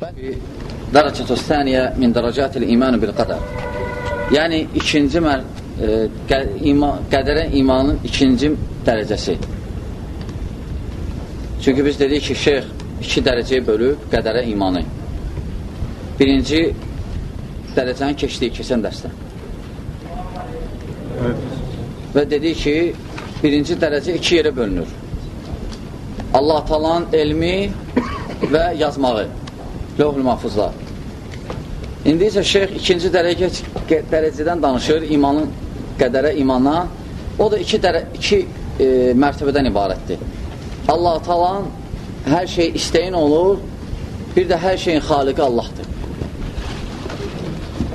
Dərəcətü səniyə min dərəcətil imanı bil qədər. Yəni, ikinci mər e, qə, ima, qədərə imanın ikinci dərəcəsi. Çünki biz dedik ki, şeyx iki dərəcəyə bölüb qədərə imanı. Birinci dərəcəni keçdik keçən dərsdə. Evet. Və dedik ki, birinci dərəcə iki yerə bölünür. Allah talan elmi və yazmağı, lövhül mahfuzlar. İndi isə şeyx ikinci dərəcə, dərəcədən danışır, imanın qədərə imana. O da iki, dərə, iki e, mərtəbədən ibarətdir. Allah talan hər şey istəyin olur, bir də hər şeyin xaliqi Allahdır.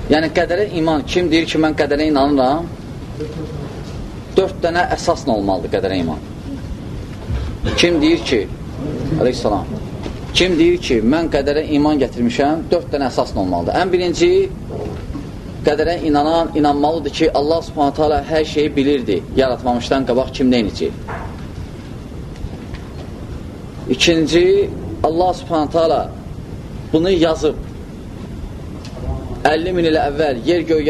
Yəni, qədərə iman, kim deyir ki, mən qədərə inanıram, dörd dənə əsasla olmalıdır qədərə iman. Kim deyir ki, aleyhissalam, Kim deyir ki, mən qədərə iman gətirmişəm, dörd dənə əsasla olmalıdır. Ən birinci, qədərə inanan, inanmalıdır ki, Allah subhanətə alə hər şeyi bilirdi, yaratmamışdan qabaq kim neynəcək. İkinci, Allah subhanətə alə bunu yazıb, 50 min ilə əvvəl yer göy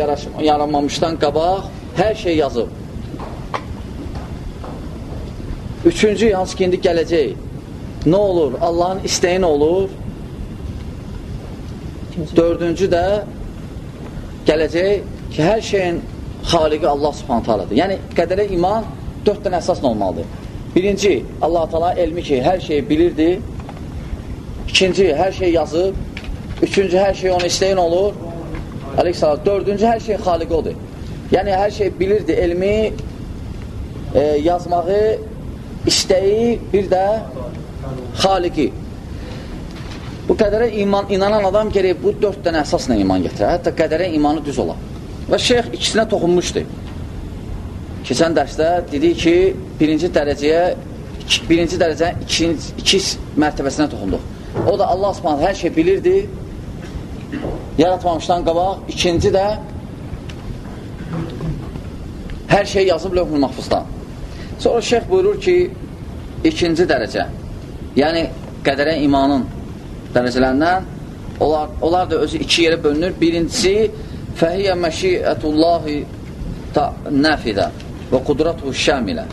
yaranmamışdan qabaq hər şey yazıb. Üçüncü, hansı ki, indi gələcək, nə olur? Allahın istəyi nə olur? Dördüncü də gələcək ki, hər şeyin xaliqi Allah subhanət haladır. Yəni, qədərə iman dörd dənə əsasla olmalıdır. Birinci, Allah Teala elmi ki, hər şeyi bilirdi. İkinci, hər şey yazıb. Üçüncü, hər şey onu istəyin olur. Aleyhissalam. Dördüncü, hər şey xaliqi odur. Yəni, hər şey bilirdi, elmi, e, yazmağı, istəyi, bir də xaliqi. Bu qədərə iman, inanan adam gerək bu dörd dənə əsasla iman gətirər. Hətta qədərə imanı düz olar. Və şeyx ikisinə toxunmuşdu. Keçən dərsdə dedi ki, birinci dərəcəyə birinci dərəcə ikinci, iki mərtəbəsinə toxunduq. O da Allah subhanət hər şey bilirdi, yaratmamışdan qabaq. İkinci də hər şey yazıb lövhül mahfuzdan. Sonra şeyx buyurur ki, ikinci dərəcə Yəni, qədərə imanın dərəcələrindən onlar, onlar da özü iki yerə bölünür. Birincisi, fəhiyyə məşiyyətullahi nəfidə və qudratuhu şəmilə.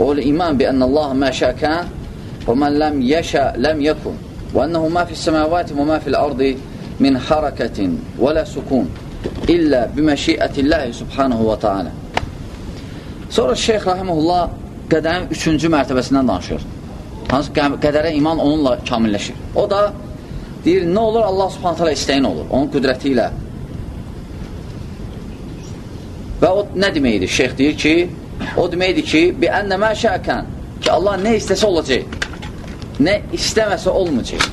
O iman bi ənəllaha mə şəkən və mən ləm yəşə ləm yəkun və ənəhu mə fis səməvəti və mə fil ardı min harakətin və lə sukun illə biməşiyyətilləhi subhanahu və teala. Sonra şeyx rahiməhullah qədərin üçüncü mərtəbəsindən danışır. Hansı qədərə iman onunla kamilləşir. O da deyir, nə olur? Allah subhanət hələ istəyin olur, onun qüdrəti ilə. Və o nə deməkdir? Şeyx deyir ki, o deməkdir ki, bi ənəmə şəkən ki, Allah nə istəsə olacaq, nə istəməsə olmayacaq.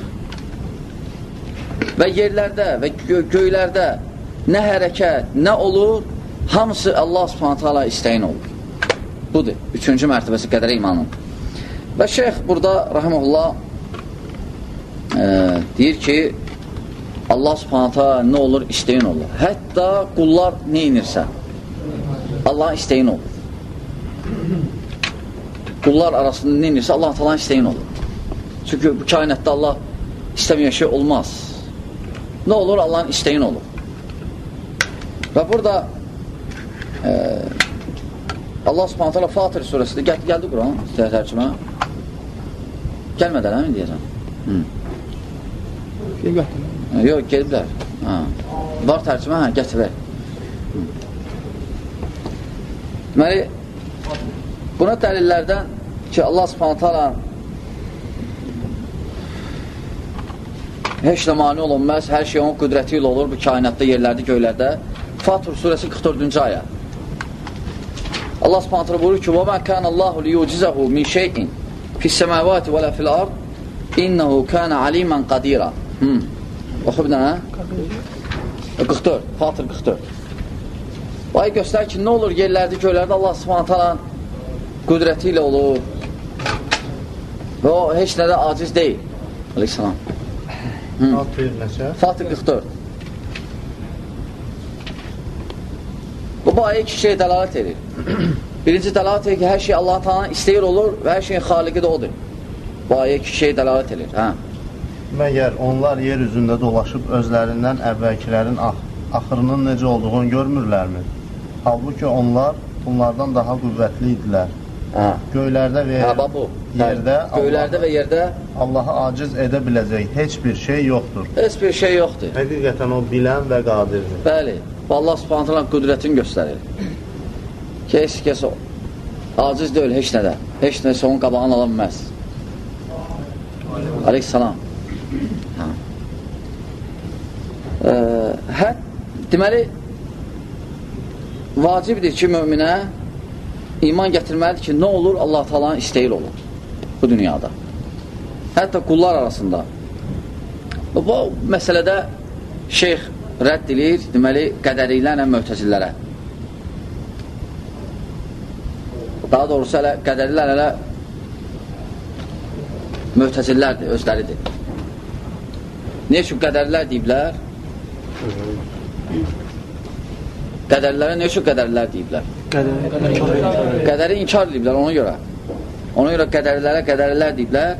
Və yerlərdə və gö göylərdə nə hərəkət, nə olur, hamısı Allah subhanət hələ istəyin olur. Budur, üçüncü mərtəbəsi qədərə imanın. Və şeyx burada, rəhməlullah, e, deyir ki, Allah subhanətə nə olur? İstəyin olur. Hətta qullar nə inirsə, Allahın istəyin olur. Qullar arasında nə inirsə, Allah talan istəyin olur. Çünki bu kainətdə Allah istəməyən şey olmaz. Nə olur? Allahın istəyin olur. Və burada e, Allah subhanətə Fatır surəsində gəl, gəldi Quran tərcümə. Gəlmədən, həmin deyəcəm. Hı. Yox, gediblər. Ha. Var tərcümə, hə, gətirək. Deməli, buna dəlillərdən ki, Allah subhanətə ala heç nə mani olunməz, hər şey onun qüdrəti ilə olur, bu kainatda, yerlərdə, göylərdə. Fatur surəsi 44-cü ayə. Allah subhanətə ala buyurur ki, وَمَا كَانَ اللّٰهُ لِيُوْجِزَهُ مِنْ شَيْءٍ Fissəməvati və lə fil ard İnnəhu kənə alimən qadira hmm. Oxu bir dənə 44, Fatır 44 Vay göstər ki, nə olur yerlərdə, göylərdə Allah subhanətələ qüdrəti ilə olur və o heç nədə aciz deyil Aleyhisselam hmm. Fatır 44 Bu, bu ayə iki şey dəlalət edir Birinci dəlalət edir ki, hər şey Allah-u Teala istəyir olur və hər şeyin xaliqi də odur. Bu ayə iki şey dəlalət edir. Hə? Məgər onlar yer üzündə dolaşıb özlərindən əvvəlkilərin ax axırının necə olduğunu görmürlərmi? Halbuki onlar bunlardan daha qüvvətli idilər. Hə. Göylərdə və Hə, bu. yerdə Göylərdə və yerdə Allahı aciz edə biləcək heç bir şey yoxdur. heç bir şey yoxdur. Həqiqətən o bilən və qadirdir. Bəli, Allah subhanət hala qüdrətini göstərir. Ki, heç kəs aciz deyil heç nədə. Heç nəsə onun qabağını ala bilməz. Aleyhissalam. Hə. Ə, hə, deməli, vacibdir ki, möminə iman gətirməlidir ki, nə olur Allah talanın istəyil olur bu dünyada. Hətta qullar arasında. Bu məsələdə şeyx rədd edir, deməli, qədərliklərlə möhtəzillərə. Daha doğrusu hələ qədərlilər hələ möhtəzillərdir, özləridir. Niyə üçün qədərlər deyiblər? Qədərlərə nə üçün qədərlər deyiblər? Qədəri inkar deyiblər ona görə. Ona görə qədərlərə qədərlər deyiblər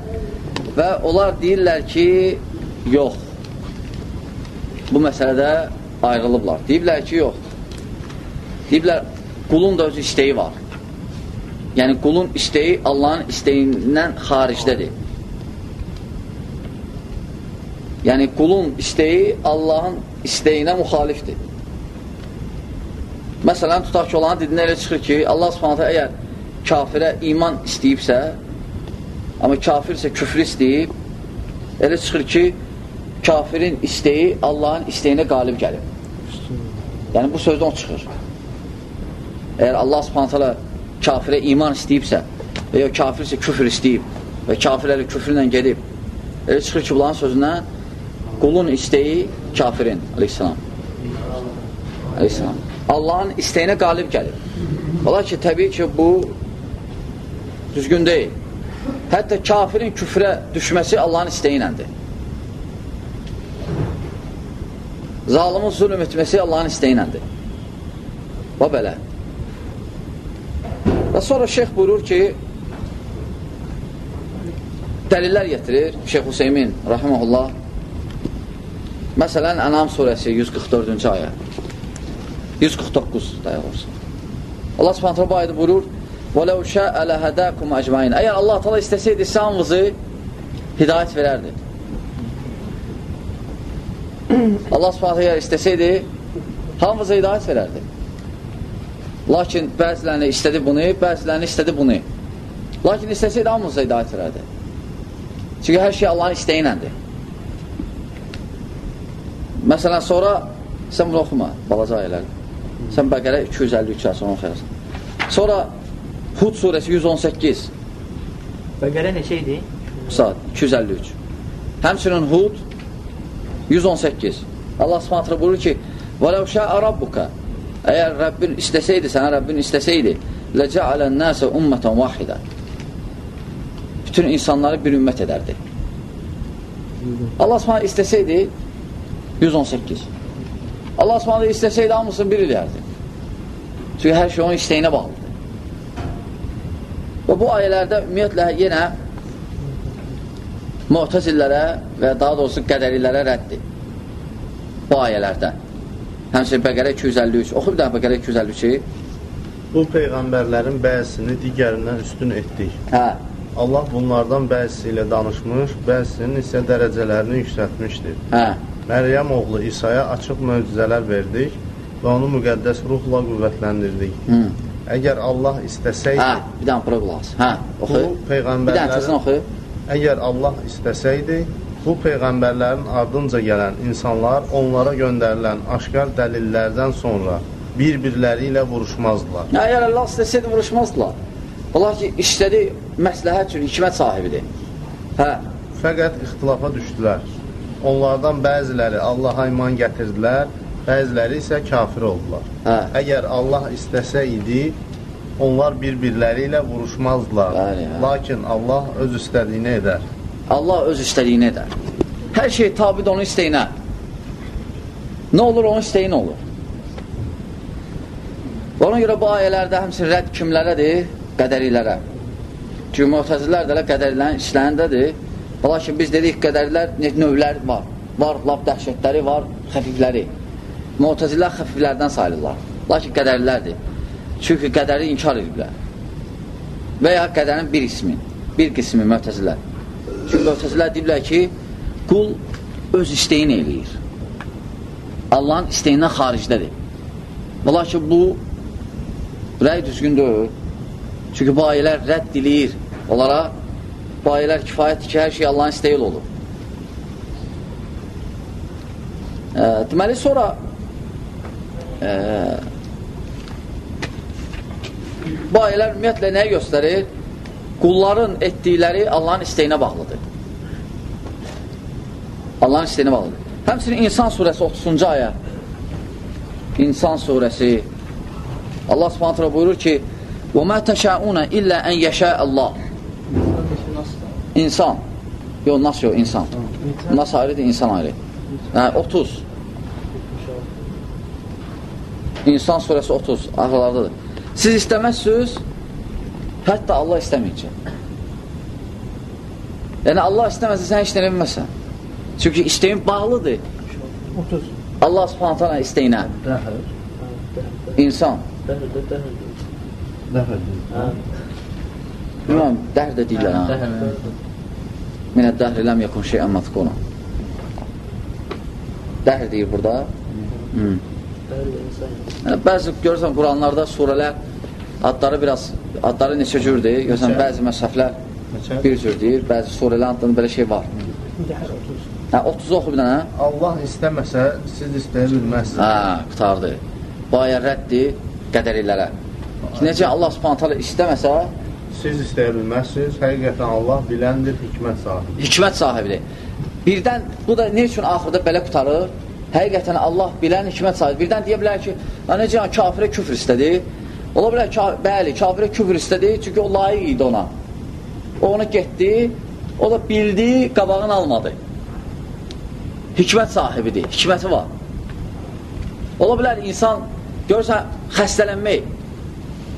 və onlar deyirlər ki, yox. Bu məsələdə ayrılıblar. Deyiblər ki, yox. Deyiblər, qulun da öz istəyi var. Yəni, qulun istəyi Allahın istəyindən xaricdədir. Yəni, qulun istəyi Allahın istəyinə müxalifdir. Məsələn, tutaq ki, olanın didinə elə çıxır ki, Allah subhanətə əgər kafirə iman istəyibsə, amma kafir isə küfr istəyib, elə çıxır ki, kafirin istəyi Allahın istəyinə qalib gəlir. Yəni, bu sözdən o çıxır. Əgər Allah subhanətələ kafirə iman istəyibsə və ya kafir isə küfr istəyib və kafir elə küfrlə gedib, elə çıxır ki, bunların sözündən qulun istəyi kafirin, aleyhissalam. Aleyhissalam. Allahın istəyinə qalib gəlir. Ola ki, təbii ki, bu düzgün deyil. Hətta kafirin küfrə düşməsi Allahın istəyi iləndir. Zalimin zulüm etməsi Allahın istəyi iləndir. Və belə. Və sonra şeyx buyurur ki, dəlillər getirir Şeyx Hüseymin, rahiməhullah. Məsələn, Ənam surəsi 144-cü ayə. 149 dayaq olsun. Allah subhanətlə bu ayda buyurur وَلَوْ شَاءَ لَهَدَاكُمْ أَجْمَعِينَ Əgər Allah tala istəsəydi, siz hidayət verərdi. Allah subhanətlə əgər istəsəydi, hamımıza hidayət verərdi. Lakin bəzilərini istədi bunu, bəzilərini istədi bunu. Lakin istəsəydi, hamımıza hidayət verərdi. Çünki hər şey Allahın istəyi iləndir. Məsələn, sonra sən bunu oxuma, balaca ayələrdir. Sən Bəqərə 253 sonra oxuyarsan. Sonra Hud surəsi 118. Bəqərə neçə idi? Saat 253. Həmçinin Hud 118. Allah Subhanahu buyurur ki: "Və law şa'a rabbuka" Əgər Rəbbin istəsəydi, sənə Rəbbin istəsəydi, ləcəalən nəsə ummətən vahidə. Bütün insanları bir ümmət edərdi. Allah Subhanahu istəsəydi 118. Allah Subhanahu istəsəydi hamısını bir edərdi. Çünki hər şey onun istəyinə bağlıdır. Və bu ayələrdə ümumiyyətlə yenə muhtəzillərə və daha doğrusu qədərilərə rəddir. Bu ayələrdə. Həmçinin Bəqərə 253. Oxu bir daha Bəqərə 253-i. Bu peyğəmbərlərin bəzisini digərindən üstün etdik. Hə. Allah bunlardan bəzisi ilə danışmış, bəzisinin isə dərəcələrini yüksəltmişdir. Hə. Məryəm oğlu İsa'ya açıq möcüzələr verdik və onu müqəddəs ruhla qüvvətləndirdik. Hı. Əgər Allah istəsəydi, Hə, bir dənə qulaq as. Hə, oxu. bu Bir dənə peyğəmbərlərin oxu. Əgər Allah istəsəydi, bu peyğəmbərlərin ardınca gələn insanlar onlara göndərilən aşkar dəlillərdən sonra bir-birləri ilə vuruşmazdılar. Ya, əgər Allah istəsəydi vuruşmazdılar. Allah ki, işlədi məsləhət üçün hikmət sahibidir. Hə, Fəqət ixtilafa düşdülər. Onlardan bəziləri Allaha iman gətirdilər, bəziləri isə kafir oldular. hə. Əgər Allah istəsəydi, onlar bir-birləri ilə vuruşmazdılar. Bəli, hə. Lakin Allah öz istədiyini edər. Allah öz istədiyini edər. Hər şey tabidir onun istəyinə. Nə olur, onun istəyi nə olur? Ona görə bu ayələrdə həmsin rədd kimlərədir? Qədərilərə. Çünki mühtəzilər də qədərilərin işlərindədir. Lakin biz dedik qədərlər növlər var. Var, laf dəhşətləri var, xəfifləri. Mu'təzilər xəfiflərdən sayılırlar. Lakin qədərlərdir. Çünki qədəri inkar ediblər. Və ya qədərin bir ismi, bir qismi mü'təzilər. Çünki mü'təzilər deyiblər ki, qul öz istəyini eləyir. Allahın istəyindən xaricdədir. Və lakin bu rəy düzgün deyil. Çünki bu ayələr rədd diləyir onlara bu ayələr kifayətdir ki, hər şey Allahın istəyil olur. E, deməli, sonra e, bu ayələr ümumiyyətlə nəyə göstərir? Qulların etdikləri Allahın istəyinə bağlıdır. Allahın istəyinə bağlıdır. Həmçinin İnsan surəsi 30-cu ayə. İnsan surəsi Allah Subhanahu buyurur ki: "Və mə təşəunə illə ən yəşə Allah." İnsan. Yox, nas yox, insan. Nas ayrıdır, insan ayrı. Hə, 30. İnsan surəsi 30 ağlardadır. Siz istəməzsiniz, hətta Allah istəməyəcək. Yəni, Allah istəməzsə, sən işlənə bilməzsən. Çünki istəyin bağlıdır. 30. Allah subhanətə istəyinə. Dəhr. İnsan. Dəhirdir, dəhirdir. Dəhrdir. Hə, Bilməm, dəhr də deyirlər, ha. dəhirdir. Minə dəhri ləm yəkun şeyən matquna. Dəhr deyir burada. Hmm. Dəhirdir, insan. Yəni, bəzi görürsən Quranlarda surələr adları biraz adları neçə cürdür? Görürsən Neçə? bəzi məsəflər Neçə? bir cür deyir, bəzi surələrin adında belə şey var. Dəhir 30. Hə 30 oxu bir dənə. Allah istəməsə, siz istəyə bilməzsiniz. Hə, qutardı. Bu ayə rəddir qədərilərə. Necə Allah Subhanahu taala istəməsə, Siz istəyə bilməzsiniz. Həqiqətən Allah biləndir, hikmət sahibi. hikmət sahibidir. Birdən bu da nə üçün axırda belə qutarır? Həqiqətən Allah bilən hikmət sahibi. Birdən deyə bilər ki, "Ha necə kafirə küfr istədi?" Ola bilər ki, bəli, kafirə küfr istədi, çünki o layiq idi ona. O ona getdi, o da bildi, qabağını almadı. Hikmət sahibidir, hikməti var. Ola bilər insan, görürsən, xəstələnmək.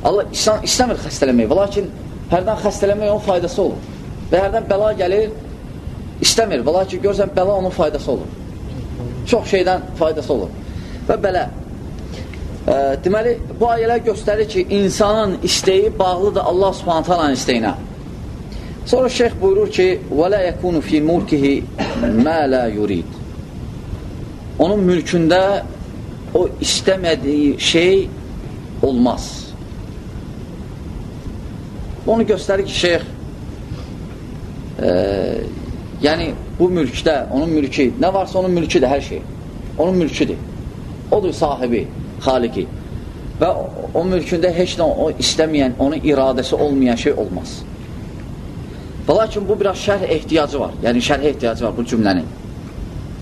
Allah insan istəmir xəstələnmək, lakin hərdən xəstələnmək onun faydası olur. Və hərdən bəla gəlir, istəmir, lakin görürsən, bəla onun faydası olur. Çox şeydən faydası olur. Və belə, e, deməli, bu ayələr göstərir ki, insanın istəyi bağlıdır Allah subhanət halanın istəyinə. Sonra şeyx buyurur ki, وَلَا يَكُونُ فِي مُلْكِهِ مَا لَا يُرِيدُ Onun mülkündə o istəmədiyi şey olmaz. Onu göstərir ki, şeyx e, yəni bu mülkdə, onun mülkü, nə varsa onun mülküdür hər şey. Onun mülküdür. Odur sahibi, xaliki. Və o, mülkündə heç nə o istəməyən, onun iradəsi olmayan şey olmaz. Və lakin bu biraz şərh ehtiyacı var. Yəni şərh ehtiyacı var bu cümlənin.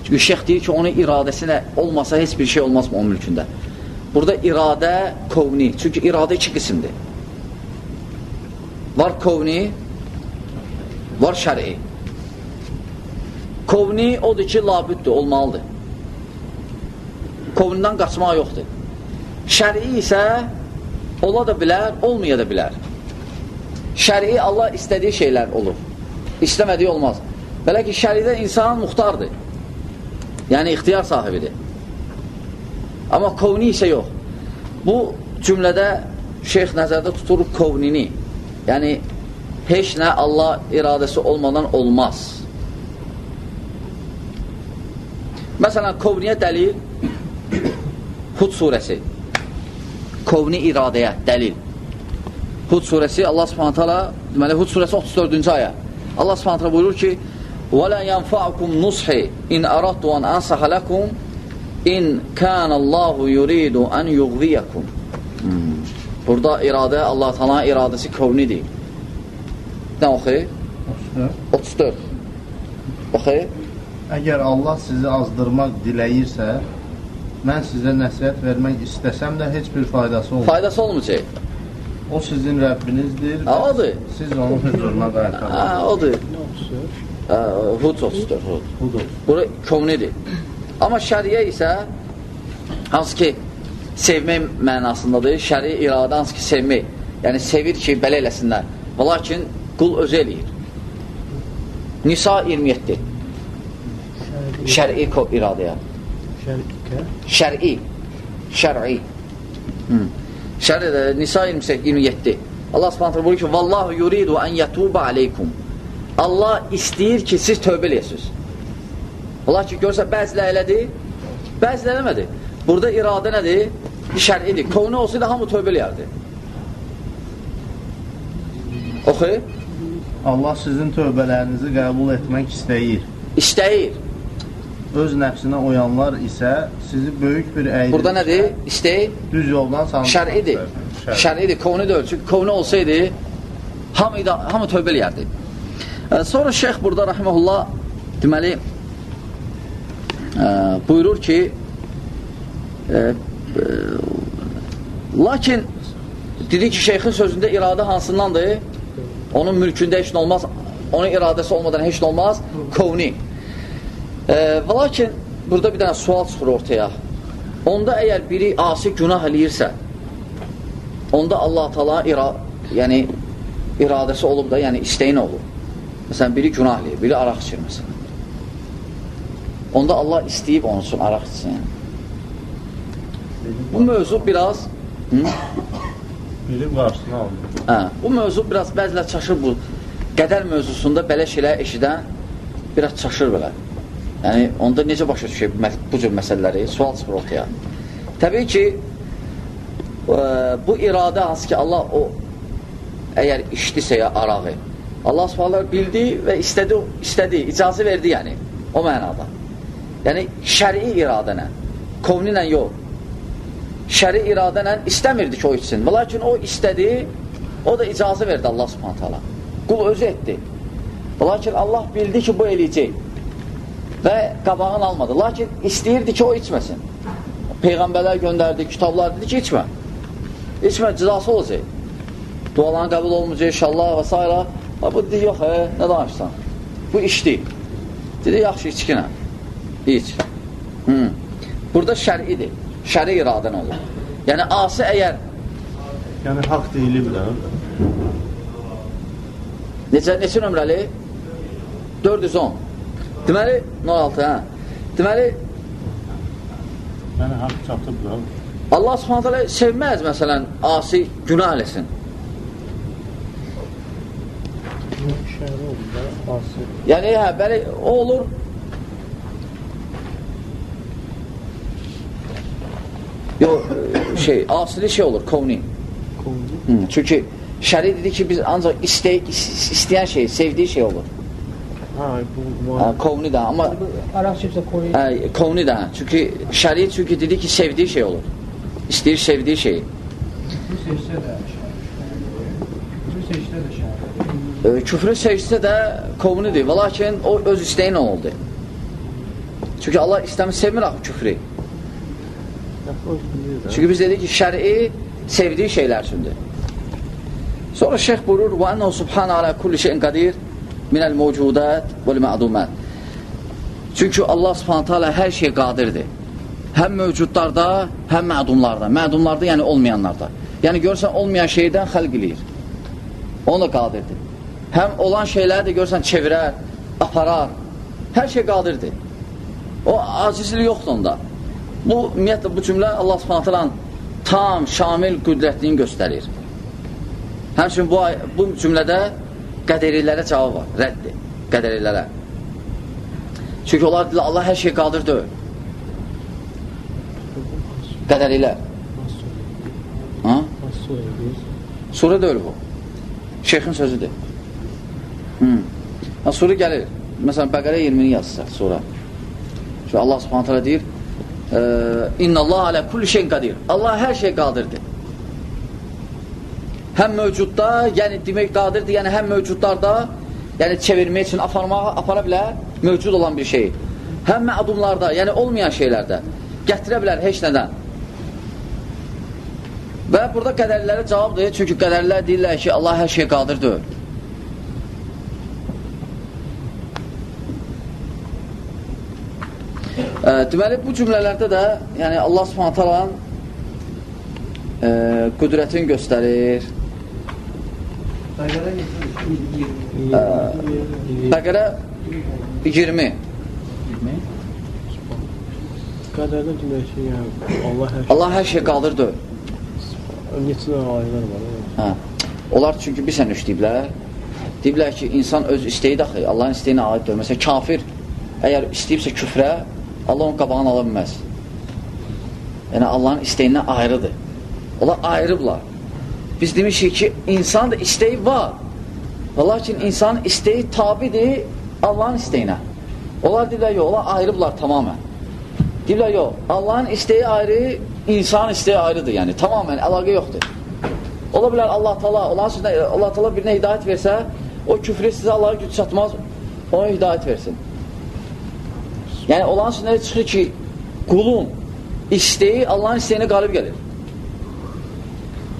Çünki şeyx deyir ki, onun iradəsinə olmasa heç bir şey olmaz onun mülkündə? Burada iradə kovni. Çünki iradə iki qismdir. Var kovni, var şəri. Kovni odur ki, labüddür, olmalıdır. Kovnindən qaçmaq yoxdur. Şəri isə ola da bilər, olmaya da bilər. Şəri Allah istədiyi şeylər olur. İstəmədiyi olmaz. Belə ki, şəridə insan muxtardır. Yəni, ixtiyar sahibidir. Amma kovni isə yox. Bu cümlədə şeyx nəzərdə tutur kovnini. Yəni, heç nə Allah iradəsi olmadan olmaz. Məsələn, kovniyə dəlil Hud surəsi. Kovni iradəyə dəlil. Hud surəsi Allah Subhanahu taala deməli Hud surəsi 34-cü ayə. Allah Subhanahu taala buyurur ki: "Və la yanfa'ukum nushi in aradtu an ansaha lakum in kana Allahu yuridu an yughwiyakum." Hmm. Burada iradə Allah Taala iradəsi kovnidir. Nə oxu? 34. Oxu. Əgər Allah sizi azdırmaq diləyirsə, mən sizə nəsihət vermək istəsəm də heç bir faydası olmaz. Faydası olmayacaq. O sizin Rəbbinizdir. Ha, odur. Siz onun huzuruna qayıtmalısınız. Ha, odur. Ha, Hud 34. Hud. Budur. Bura komnidir. Amma şəriyə isə hansı ki sevmək mənasındadır. Şəri iradə hansı ki sevmək. Yəni sevir ki, belə eləsinlər. Və lakin qul özü eləyir. Nisa 27. Şər'i iradəyə. Şər'i. Şər'i. Hı. Şər'i də Nisa 28, 27. Allah Subhanahu buyurur ki: "Vallahu yuridu an yatuba aleykum." Allah istəyir ki, siz tövbə eləyəsiniz. Allah ki, görsə bəzilə elədi, bəzilə eləmədi. Burada iradə nədir? Şər'idir. Kovni olsaydı hamı tövbə eləyərdi. Oxu. Allah sizin tövbələrinizi qəbul etmək istəyir. İstəyir. Öz nəfsinə uyanlar isə sizi böyük bir əyri Burada nədir? İstəyir. düz yoldan sanmışlar. Şər'idir. Şər'idir. Kovni deyil. Çünki kovni olsaydı hamı, da, hamı tövbə eləyərdi. E, sonra şeyx burada rahimehullah deməli e, buyurur ki e, e, lakin dedi ki şeyxin sözündə iradə hansındandır? Onun mülkündə heç nə olmaz. Onun iradəsi olmadan heç nə olmaz. Kovni. E, və lakin burada bir dənə sual çıxır ortaya. Onda əgər biri asi günah eləyirsə, onda Allah Taala ira, yəni iradəsi olub da, yəni istəyin olur. Məsələn, biri günah eləyir, biri araq içir məsələn. Onda Allah istəyib onun üçün araq içsin. Yəni. Bu mövzu biraz hı? Biri qarşısını aldı. Hə, bu mövzu biraz bəzilə çaşır bu qədər mövzusunda belə şeylər eşidən biraz çaşır belə. Yəni onda necə başa düşür bu cür məsələləri? Sual çıxır ortaya. Təbii ki ə, bu iradə hansı ki Allah o əgər içdisə ya arağı Allah Subhanahu bildi və istədi, istədi, icazə verdi yəni o mənada. Yəni şəri iradənə, kovni ilə yox. Şəri iradənə istəmirdi ki o içsin. Və lakin o istədi, o da icazə verdi Allah Subhanahu taala. Qul özü etdi. Və lakin Allah bildi ki bu eləyəcək. Və qabağını almadı. Lakin istəyirdi ki o içməsin. Peyğəmbərlər göndərdi, kitablar dedi ki içmə. İçmə, cizası olacaq. Duaların qəbul olmayacaq inşallah və s. Ha, bu dedi, yox, he, nə danışsan? Bu işdi. Dedi, yaxşı, içkinə. İç. Hmm. Burada şəridir. Şəri iradən olur. Yəni, asi əgər Yəni haqq deyilib də. neçə, neçə nömrəli? 410. Deməli, 06, hə. Deməli, Yəni haqq çatıb da. Allah subhanətələ sevməz, məsələn, asi günah eləsin. Yəni, hə, bəli, o olur, Yox, şey, asili şey olur, kovni. Hı, çünki şəri dedi ki, biz ancaq istey, istəyən şey, sevdiyi şey olur. Ha, bu Hə, kovni də, amma Araq çipsə koyun. hə, kovni də, çünki şəri çünki dedi ki, sevdiyi şey olur. İstəyir sevdiyi şeyi. Bu seçsə də Bu seçsə də şəhər. E, küfrü seçsə də kovnidir. Və lakin o öz istəyin oldu. Çünki Allah İslamı sevmir axı küfrü. Yaxşı bilir də. Çünki biz dedik ki, şəri sevdiyi şeylər üçündür. Sonra şeyx buyurur: "Və ennehu subhanahu ala kulli şeyin qadir minel mevcudat vel ma'dumat." Çünki Allah Subhanahu taala hər şey qadirdir. Həm mövcudlarda, həm mədumlarda. Mədumlarda, yəni olmayanlarda. Yəni görsən olmayan şeydən xəlq eləyir. Onu da qadirdir. Həm olan şeyləri də görsən çevirər, aparar. Hər şey qadirdir. O acizlik yoxdur onda. Bu ümumiyyətlə bu cümlə Allah Subhanahu taalanın tam, şamil qüdrətliyini göstərir. Həmçinin bu bu cümlədə qədərilərə cavab var, rəddir qədərilərə. Çünki onlar deyirlər Allah hər şey qadir deyil. Qədərilər. Ha? Surə deyil bu. Şeyxin sözüdür. Hmm. Ha, surə gəlir. Məsələn, Bəqərə 20-ni yazsa surə. Çünki Allah subhanət hələ deyir İnna Allah alə kulli şeyin qadir. Allah hər şey qadirdir. Həm mövcudda, yəni demək qadirdir, yəni həm mövcudlarda, yəni çevirmək üçün aparmağa, apara bilər mövcud olan bir şey. Həm mədumlarda, yəni olmayan şeylərdə gətirə bilər heç nədən. Və burada qədərlilərə cavabdır, çünki qədərlilər deyirlər ki, Allah hər şey qadir deyil. E, deməli, bu cümlələrdə də yəni Allah subhanət halanın e, qüdrətini göstərir. Bəqərə getirir. Bəqərə 20. Qədərdə demək ki, yəni Allah hər şey Allah hər şey qaldırdı. neçə ayələr var. Hə. Onlar çünki bir sənə işləyiblər. Deyiblər ki, insan öz istəyi daxil, Allahın istəyinə aiddir. Məsələn, kafir əgər istəyibsə küfrə, Allah onun qabağını ala bilməz. Yəni, Allahın istəyindən ayrıdır. Onlar ayrıblar. Biz demişik ki, insan da istəyi var. Və lakin insanın istəyi tabidir Allahın istəyinə. Onlar deyirlər, yox, onlar ayrıblar tamamən. Deyirlər, yox, Allahın istəyi ayrı, insanın istəyi ayrıdır. Yəni, tamamən əlaqə yoxdur. Ola bilər Allah Taala, Allahın sözünə Allah Taala birinə hidayət versə, o küfrü sizə Allah'a güc çatmaz, ona hidayət versin. Yəni Allahın sözünə çıxır ki, qulun istəyi Allahın istəyinə qalib gəlir.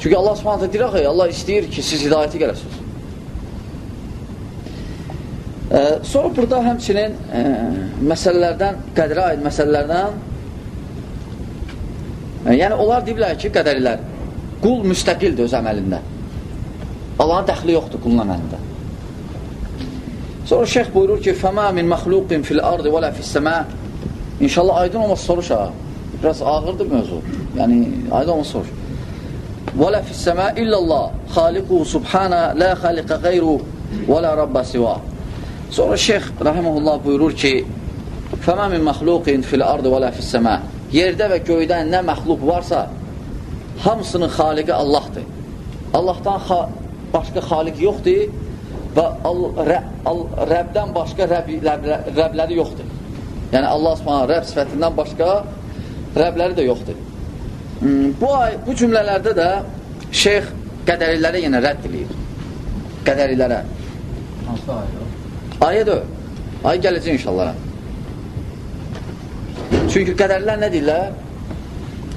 Çünki Allah subhanətə deyir, axı, Allah istəyir ki, siz hidayətə gələsiniz. Ə, sonra burada həmçinin ə, məsələlərdən, qədrə aid məsələlərdən ə, yəni onlar deyiblər ki, qədərlər qul müstəqildir öz əməlində. Allahın dəxli yoxdur qulun əməlində. Sonra şeyx buyurur ki, "Fəmə min məxluqin fil ardı və la fis-səmâ" İnşallah aydın olmaz soruşa. Biraz ağırdır mövzu. Yəni aydın olmaz soruş. وَلَا فِي السَّمَا إِلَّا اللّٰهِ خَالِقُهُ سُبْحَانَ لَا خَالِقَ غَيْرُهُ وَلَا رَبَّ سِوَى Sonra şeyx rahimehullah buyurur ki: "Fəmə min məxluqin fil ardı və la fis səma." Yerdə və göydə nə məxluq varsa, hamısının xaliqi Allahdır. Allahdan xa başqa xaliq yoxdur və al rə al Rəbdən başqa rəb rəb rəbləri yoxdur. Yəni Allah Subhanahu Rəbb sifətindən başqa rəbləri də yoxdur. Hmm, bu bu cümlələrdə də şeyx qədərilərə yenə rədd edir. Qədərilərə. Hansı ayə? Ayə də Ay gələcək inşallah. Çünki qədərlər nə deyirlər?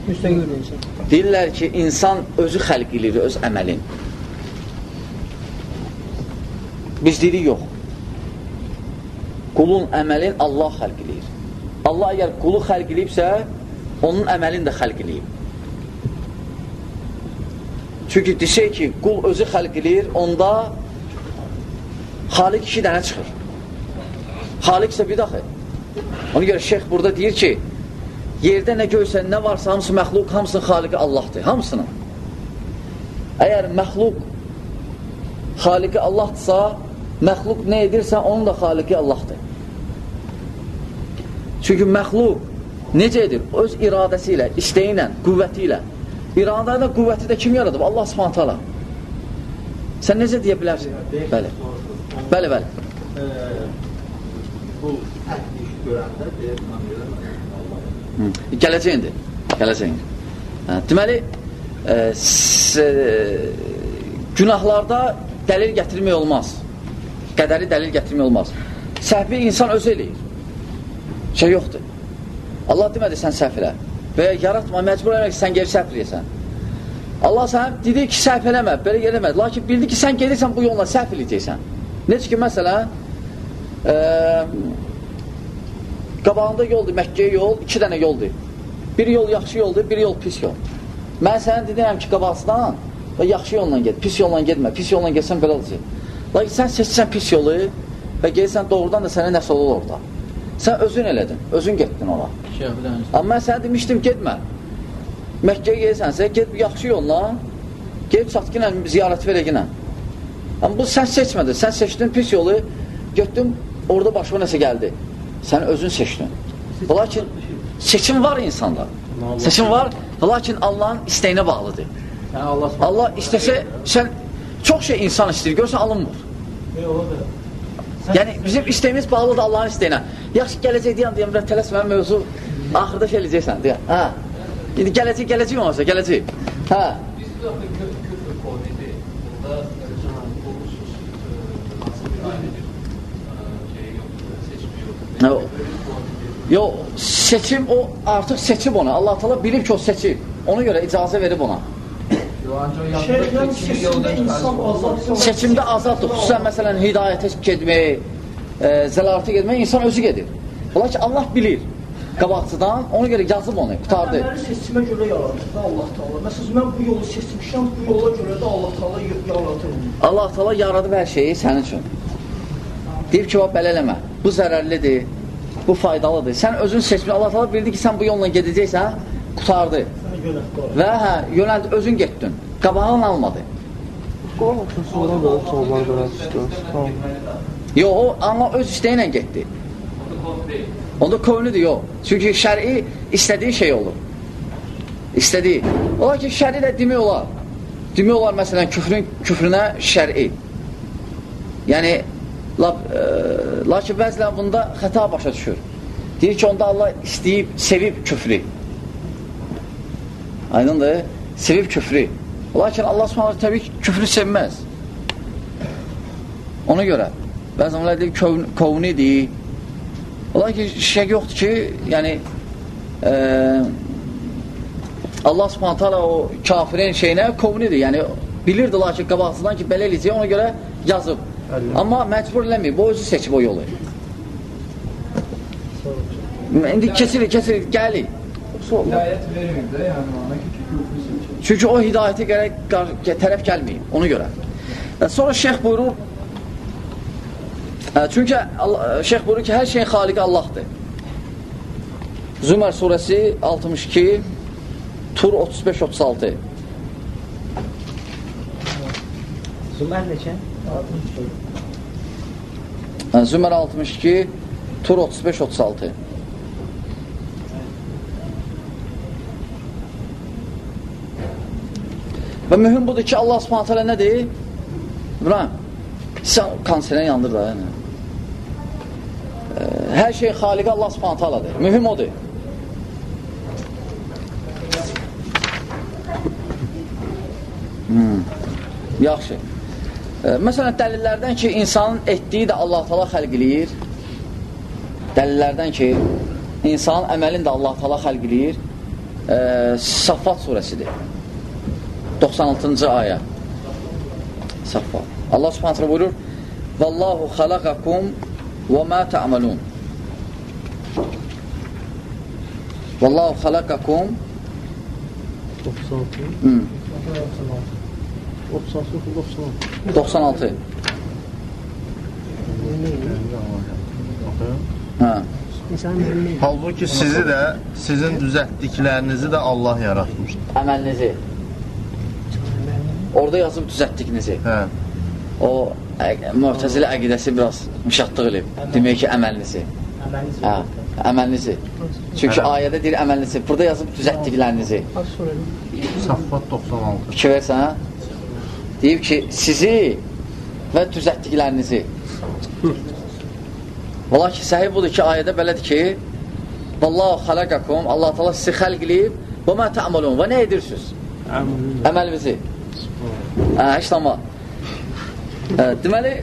Müstəqil insan. Deyirlər ki, insan özü xəlq edir, öz əməlin. Biz deyirik, yox. Qulun əməlin Allah xəlq edir. Allah əgər qulu xəlq edibsə, onun əməlini də xəlq edib. Çünki desək ki, qul özü xəlq edir, onda Xalik iki dənə çıxır. Xalik isə bir daxil. Ona görə şeyx burada deyir ki, yerdə nə görsən, nə varsa, hamısı məxluq, hamısının xaliqi Allahdır. Hamısının. Əgər məxluq xaliqi Allahdırsa, məxluq nə edirsə, onun da xaliqi Allahdır. Çünki məxluq necə edir? Öz iradəsi ilə, istəyi ilə, qüvvəti ilə. İradə ilə qüvvəti də kim yaradıb? Allah subhanət hala. Sən necə deyə bilərsən? Bəli. Bəli, bəli. bu təkliş görəndə deyir, mən görəm, Hı. Gələcəkdir. Gələcəkdir. Hə, deməli, e, s- günahlarda dəlil gətirmək olmaz. Qədəri dəlil gətirmək olmaz. Səhvi insan özü eləyir. Şey yoxdur. Allah demədi sən səhv elə. Və ya yaratma, məcbur eləmək sən geri səhv eləyəsən. Allah sənə dedi ki, səhv eləmə, belə eləmə. Lakin bildi ki, sən gedirsən bu yolla səhv eləyəcəksən. Necə ki, məsələn, e, qabağında yoldur, Məkkəyə yol, iki dənə yoldur. Bir yol yaxşı yoldur, bir yol pis yol. Mən sənə dedim ki, qabaqsından və yaxşı yolla get, pis yolla getmə, pis yolla getsən belə olacaq. Lakin sən seçsən pis yolu və gelsən doğrudan da sənə nəsə olur orada. Sən özün elədin, özün getdin ora. Amma mən sənə demişdim, getmə. Məkkəyə gelsənsə, get yaxşı yolla, get çatqınla ziyarət verəginə. Amma bu sən seçmədin, sən seçdin pis yolu, getdin, orada başına nəsə gəldi. Sən özün seçdin. Lakin seçim var insanda. Seçim var, lakin Allahın istəyinə bağlıdır. Yəni Allah Allah istəsə, sən çox şey insan istəyir, görsən alınmır. Yəni bizim istəyimiz bağlıdır Allahın istəyinə. Yaxşı gələcək deyən deyəm, biraz tələsmə mövzu axırda şey eləyəcəksən deyən. Hə. İndi gələcək, gələcək olmasa, gələcək. Hə. Biz bir dəfə kö- küfür qovmidir. Burada olumsuz hansı bir ailədir şey yoxdur, seçimi yoxdur. Yo, yo, seçim o artıq seçib onu. Allah Teala bilib ki o seçib. Ona görə icazə verib ona. azad Seçimdə azaddır. Xüsusən məsələn hidayətə getmək, e, zəlalətə getmək insan özü gedir. Lakin Allah bilir qabaqçıdan, ona görə yazıb onu, qutardı. Əməlləri seçimə görə yaradır da Allah Taala. Məsələn, mən bu yolu seçmişəm, bu yola görə də Allah Taala yaradır onu. Allah Teala yaradıb hər şeyi sənin üçün. Deyib ki, belə eləmə, bu zərərlidir, bu faydalıdır. Sən özün seçmiş, Allah təala bildi ki, sən bu yolla gedəcəksən, qutardı. Və hə, yönəld özün getdin. Qabağını almadı. Sonra da suallar verəcəkdir. Tamam. Yox, o amma öz istəyi ilə getdi. Onda kövnüdür, yox. Çünki şəri istədiyi şey olur. İstədiyi. Olar ki, şəri də demək olar. Demək olar, məsələn, küfrün, küfrünə şəri. Yəni, la, e, lakin bəzilən bunda xəta başa düşür. Deyir ki, onda Allah istəyib, sevib küfrü. Aydındır? Sevib küfrü. Lakin Allah subhanə təbii ki, küfrü sevməz. Ona görə. Bəzən onlar deyir, kövn, kovnidir. Ola ki, şək yoxdur ki, yəni e, Allah subhanət hala o kafirin şeyinə kovnidir. Yəni, bilirdi lakin qabaqsından ki, belə eləyəcək, ona görə yazıb. Əllə. Amma məcbur eləməyib, o özü seçib o yolu. İndi kesirik, kesirik, gəlir. Hidayət vermir də, yəni ona ki. Çünki o hidayətə gərək tərəf gəlməyib, ona görə. Və sonra şeyx buyurur, çünki şeyx buyurur ki, hər şeyin xaliqi Allahdır. Zümər surəsi 62, Tur 35-36. Zümər neçə? Zümər 62, Tur 35-36. Və mühüm budur ki, Allah subhanət hələ nədir? İbrahim, sən konserən yandır da, yəni. Hər şey xaliqə Allah subhanət hələdir. Mühüm odur. Hmm. Yaxşı. Məsələn, dəlillərdən ki, insanın etdiyi də Allah tala xəlq eləyir. Dəlillərdən ki, insanın əməlini də Allah tala xəlq eləyir. E, Saffat surəsidir. 96-cı ayə. Saffat. Allah subhanətlə buyurur, Vallahu xalaqakum və mə tə'amalun. Vallahu xalaqakum 96. hmm, 36 96. 96. Hə. Halbuki sizi də, sizin düzəltdiklərinizi də Allah yaratmışdır. Əməlinizi. Orada yazıb düzəltdikinizi. Hə. O ə- mühtəzilə əqidəsi biraz müşatlıq elib. Demək ki, əməlinizi. Hə, əməlinizi. Çünki ayədə deyir əməlinizi. Burada yazıb düzəltdiklərinizi. Saffat 96. Fikir versən, hə? Deyib ki, sizi və düzəltdiklərinizi. Valla ki, səhih budur ki, ayədə belədir ki, Vallahu xalaqakum, Allah Taala sizi xəlq eləyib, və mə tə'malun, və nə edirsiniz? Əməlimizi. Hə, heç tamam. Hə, deməli,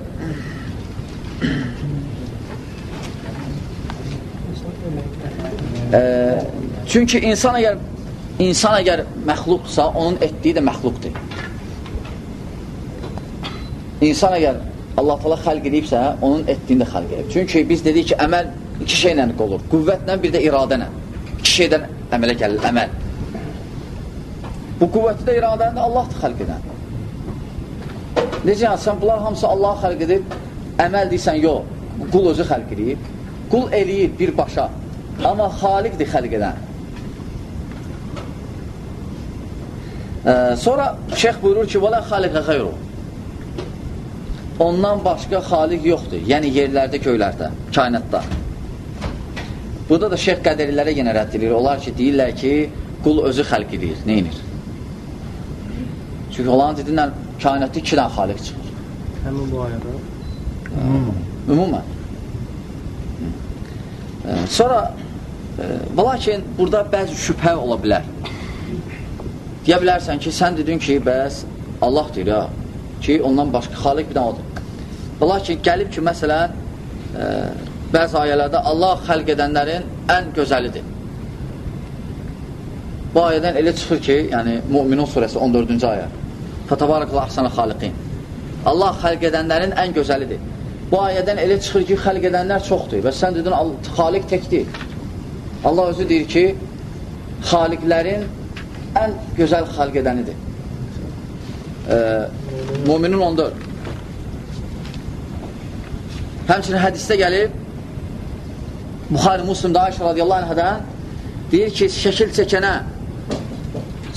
e, çünki insan əgər insan əgər məxluqsa, onun etdiyi də məxluqdur. İnsan əgər Allah Taala xəlq edibsə, onun etdiyini də xəlq edib. Çünki biz dedik ki, əməl iki şeylə olur. Qüvvətlə, bir də iradənlə. İki şeydən əmələ gəlir, əməl. Bu qüvvəti də iradəni də Allahdır xəlq edən. Necə yəni, sən bunlar hamısı Allah xəlq edib, əməl deyirsən, yox, qul özü xəlq edib. Qul eləyir birbaşa, Amma xalikdir xəlq edən. Ee, sonra şeyx buyurur ki, "Vələ xaliqə xeyru." Ondan başqa xaliq yoxdur. Yəni yerlərdə, göylərdə, kainatda. Burada da şeyx qədərilərə yenə rədd edir. Onlar ki, deyirlər ki, qul özü xəlq edir. Nə edir? Çünki onların dediyindən kainatda iki dənə xaliq çıxır. Həmin bu ayədə. Ümumən. Ümumən. Sonra e, lakin burada bəzi şübhə ola bilər. Deyə bilərsən ki, sən dedin ki, bəs Allah deyir ya, ki, ondan başqa xaliq bir dənə odur. Lakin gəlib ki, məsələn, e, bəzi ayələrdə Allah xəlq edənlərin ən gözəlidir. Bu ayədən elə çıxır ki, yəni Müminun surəsi 14-cü ayə. Fətəbarəqlə ahsanə xaliqin. Allah xəlq edənlərin ən gözəlidir. Bu ayədən elə çıxır ki, xəlq edənlər çoxdur. Və sən dedin, xaliq tək deyil. Allah özü deyir ki, xaliqlərin ən gözəl xalq edənidir. Ee, Müminin 14. Həmçinin hədisdə gəlib, Buxari Muslimdə Ayşə radiyallahu anhədən deyir ki, şəkil çəkənə,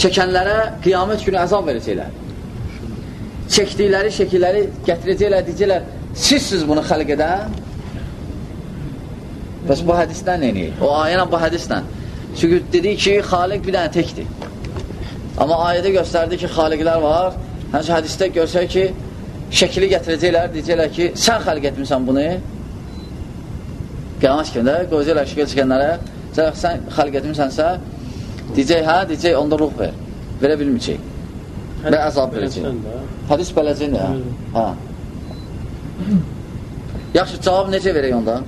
çəkənlərə qiyamət günü əzab verəcəklər. Çəkdikləri şəkilləri gətirəcəklər, deyəcəklər, sizsiz bunu xəlq edən? Bəs bu hədisdən neyini? O ayənə bu hədisdən. Çünki dedi ki, xaliq bir dənə təkdir. Amma ayədə göstərdi ki, xaliqlər var. Həmçə hədisdə görsək ki, şəkili gətirəcəklər, deyəcəklər ki, sən xəlq etmirsən bunu. Qiyamət günündə qoyacaqlar şəkil çəkənlərə, sən xəlq etmirsənsə, deyəcək, hə, deyəcək, onda ruh ver. Verə bilməyəcək. Və əzab verəcək. Hədis beləcəkdir, hə. hə. Yaxşı, cavab necə verək onda?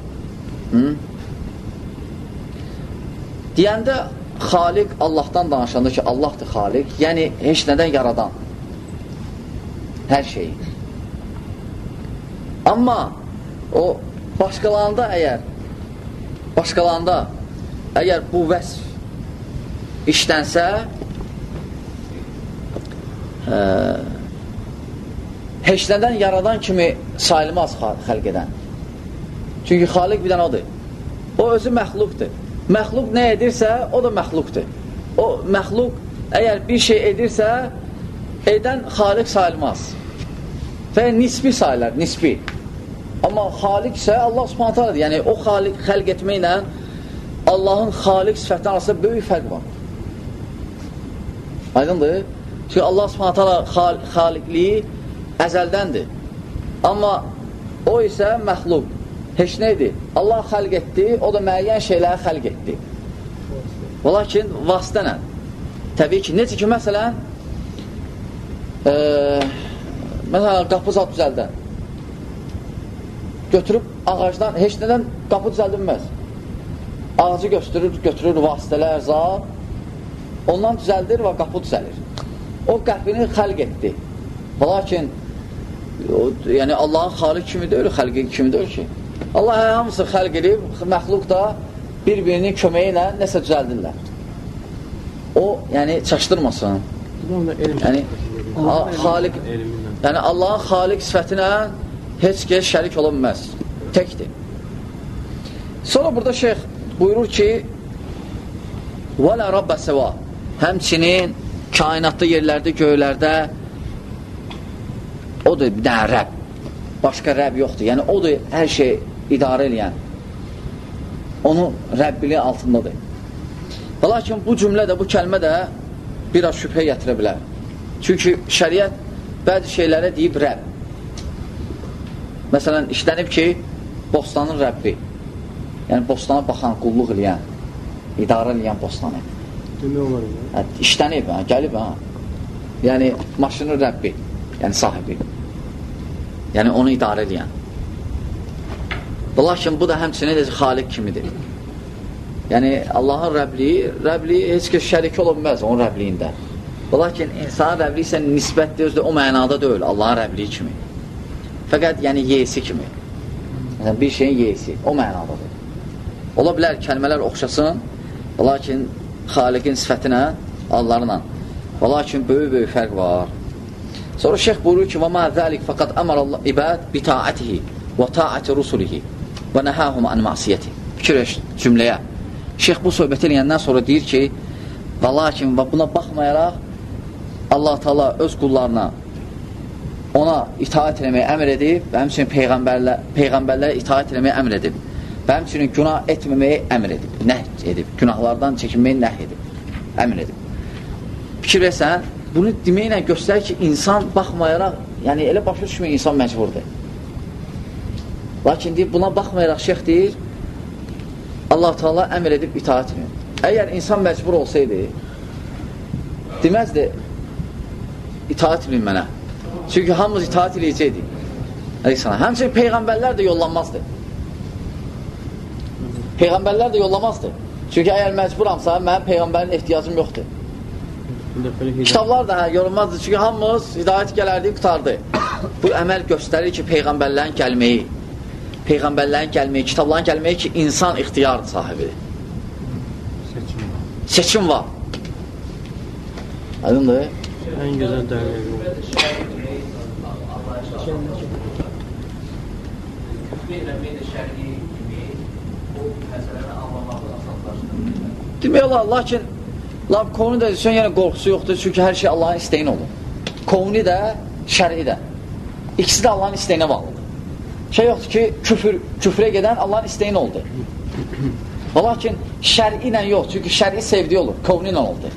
Hı? Deyəndə Xaliq Allahdan danışanda ki, Allahdır Xaliq, yəni heç nədən yaradan hər şeyi. Amma o başqalarında əgər başqalarında əgər bu vəsf işlənsə ə, heç nədən yaradan kimi sayılmaz xəlq edən. Çünki Xaliq bir dənə odur. O özü məxluqdur. Məxluq nə edirsə, o da məxluqdur. O məxluq əgər bir şey edirsə, edən xaliq sayılmaz. Və nisbi sayılar, nisbi. Amma xaliq isə Allah subhanətədir. Yəni, o xaliq xəlq etməklə Allahın xaliq sifətin arasında böyük fərq var. Aydındır? Çünki Allah subhanətələ xal xaliqliyi əzəldəndir. Amma o isə məxluq heç nə idi? Allah xəlq etdi, o da müəyyən şeyləri xəlq etdi. Və lakin vasitənə. Təbii ki, necə ki, məsələn, e, məsələn, qapı zat düzəldən. Götürüb ağacdan, heç nədən qapı düzəldilməz. Ağacı götürür, götürür vasitələr, zat, ondan düzəldir və qapı düzəlir. O qəpini xəlq etdi. Və lakin, o, yəni Allahın xaliq kimi deyil, xəlqi kimi deyil ki. Allah hamısı xəlq edib, məxluq da bir-birinin köməyi ilə nəsə düzəldirlər. O, yəni, çaşdırmasın. Yəni, xaliq, yəni Allahın xaliq sifətinə heç kəs şərik ola bilməz. Təkdir. Sonra burada şeyx buyurur ki, وَلَا رَبَّ سَوَا Həmçinin kainatda yerlərdə, göylərdə odur bir dənə Rəbb. Başqa Rəbb yoxdur. Yəni, odur hər şey idarə eləyən, onun Rəbbili altındadır. Və lakin bu cümlə də, bu kəlmə də biraz şübhə gətirə bilər. Çünki şəriət bəzi şeylərə deyib Rəbb. Məsələn, işlənib ki, bostanın Rəbbi. Yəni, bostana baxan, qulluq eləyən, idarə eləyən bostanı. Demək olar. Hə, işlənib, hə, gəlib, hə. Yəni, maşının Rəbbi, yəni sahibi. Yəni, onu idarə eləyən. Lakin bu da həmçinin necə xaliq kimidir. Yəni, Allahın Rəbliyi, Rəbliyi heç kəs şərik ola bilməz onun Rəbliyində. Lakin insanın Rəbliyi isə nisbətdir, özdə o mənada deyil, Allahın Rəbliyi kimi. Fəqət, yəni, yeyisi kimi. Yəni, bir şeyin yeyisi, o mənadadır. Ola bilər, kəlmələr oxşasın, lakin xaliqin sifətinə, Allahlarla. Lakin böyük-böyük fərq var. Sonra şeyh buyurur ki: "Və ma zalik faqad amara Allah ibad bi ta'atihi və ta'ati rusulihi və nahahum an ma'siyati." Fikirləş cümləyə. Şeyx bu söhbət eləyəndən sonra deyir ki: "Və lakin və buna baxmayaraq Allah Taala öz qullarına ona itaat etməyi əmr edib və həmçinin peyğəmbərlər peyğəmbərlərə itaat etməyi əmr edib. Və həmçinin günah etməməyi əmr edib, nəhy edib, günahlardan çəkinməyi nəhy edib, əmr edib. Fikirləsən, bunu deməklə göstərir ki, insan baxmayaraq, yəni elə başa düşmür, insan məcburdur. Lakin deyir, buna baxmayaraq şeyx deyir, Allah Teala əmr edib itaat edin. Əgər insan məcbur olsaydı, deməzdi, itaat edin mənə. Çünki hamımız itaat edəcəkdi. Həmçinin Peyğəmbərlər də yollanmazdı. Peyğəmbərlər də yollamazdı. Çünki əgər məcburamsa, mənim Peyğəmbərin ehtiyacım yoxdur. Kitablar da hə, yorulmazdı. Çünki hamımız hidayət gələrdi, qutardı. Bu əməl göstərir ki, Peyğəmbərlərin gəlməyi Peyğəmbərlərin gəlməyi, kitabların gəlməyi ki, insan ixtiyar sahibidir. Seçim var. Seçim var. Aydındır? Ən gözəl dəlil. Demək olar, lakin lab konu da deyirsən, yəni qorxusu yoxdur, çünki hər şey Allahın istəyin olur. Kovni də, şəri də. İkisi də Allahın istəyinə bağlıdır. Şey yoxdur ki, küfür, küfrə gedən Allahın istəyinə oldu. Və lakin şəri ilə yox, çünki şəri sevdiyi olur, kovni ilə oldu.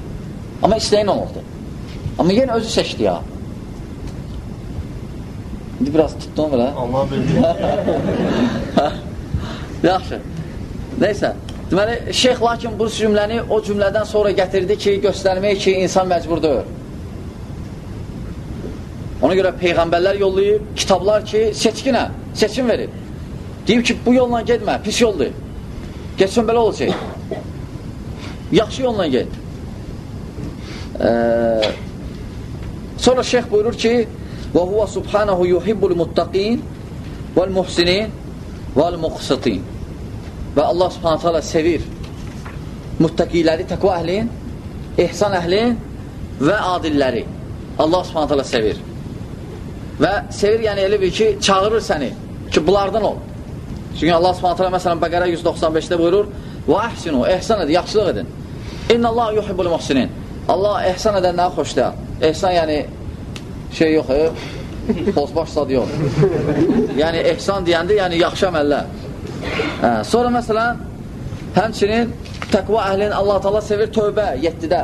Amma istəyinə oldu. Amma yenə özü seçdi ya. İndi biraz tutdum belə. Allah bilir. Yaxşı. Neysə. Deməli, şeyx lakin bu cümləni o cümlədən sonra gətirdi ki, göstərmək ki, insan məcbur deyil. Ona görə peyğəmbərlər yollayıb, kitablar ki, seçkinə, seçkin verib. Deyib ki, bu yolla getmə, pis yoldur. Geçsin belə olacaq. Yaxşı yolla get. Ee, sonra şeyx buyurur ki, وَهُوَ سُبْحَانَهُ يُحِبُّ الْمُتَّقِينَ وَالْمُحْسِنِينَ وَالْمُقْسِطِينَ Və Allah subhanət hala sevir müttəqiləri, təqva əhlin, ehsan əhlin və adilləri. Allah subhanət hala sevir. Və sevir yəni elə bir ki, çağırır səni ki, bunlardan ol. Çünki Allah subhanət hala məsələn Bəqərə 195-də buyurur Və əhsinu, ehsan edin, yaxşılıq edin. İnna Allah yuhibbul muhsinin. Allah ehsan edənləri xoşlayar. Ehsan yəni şey yox, e, pozbaş sad yox. yəni ehsan deyəndə yəni yaxşı əməllər. Hə, sonra məsələn, həmçinin təqva əhlin Allah Taala sevir tövbə 7-də.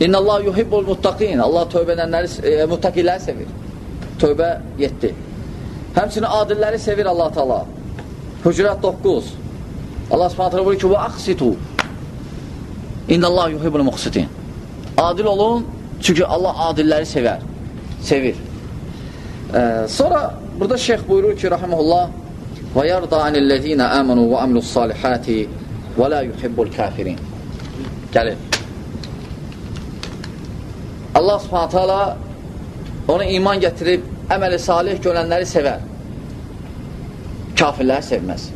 İnnallahu yuhibbul muttaqin. Allah tövbə edənləri, e, muttaqiləri sevir. Tövbə 7. Həmçinin adilləri sevir Allah Taala. Hucurat 9. Allah Subhanahu taala buyurur ki: "Və aqsitu." İnnallahu yuhibbul muqsitin. Adil olun, çünki Allah adilləri sevər. Sevir. Ee, sonra burada şeyx buyurur ki, rahimehullah: "Və yarda anillezina amanu və amilus salihati və la yuhibbul kafirin." Gəlin. Allah Subhanahu taala ona iman gətirib əməli salih görənləri sevər. Kafirləri sevməz.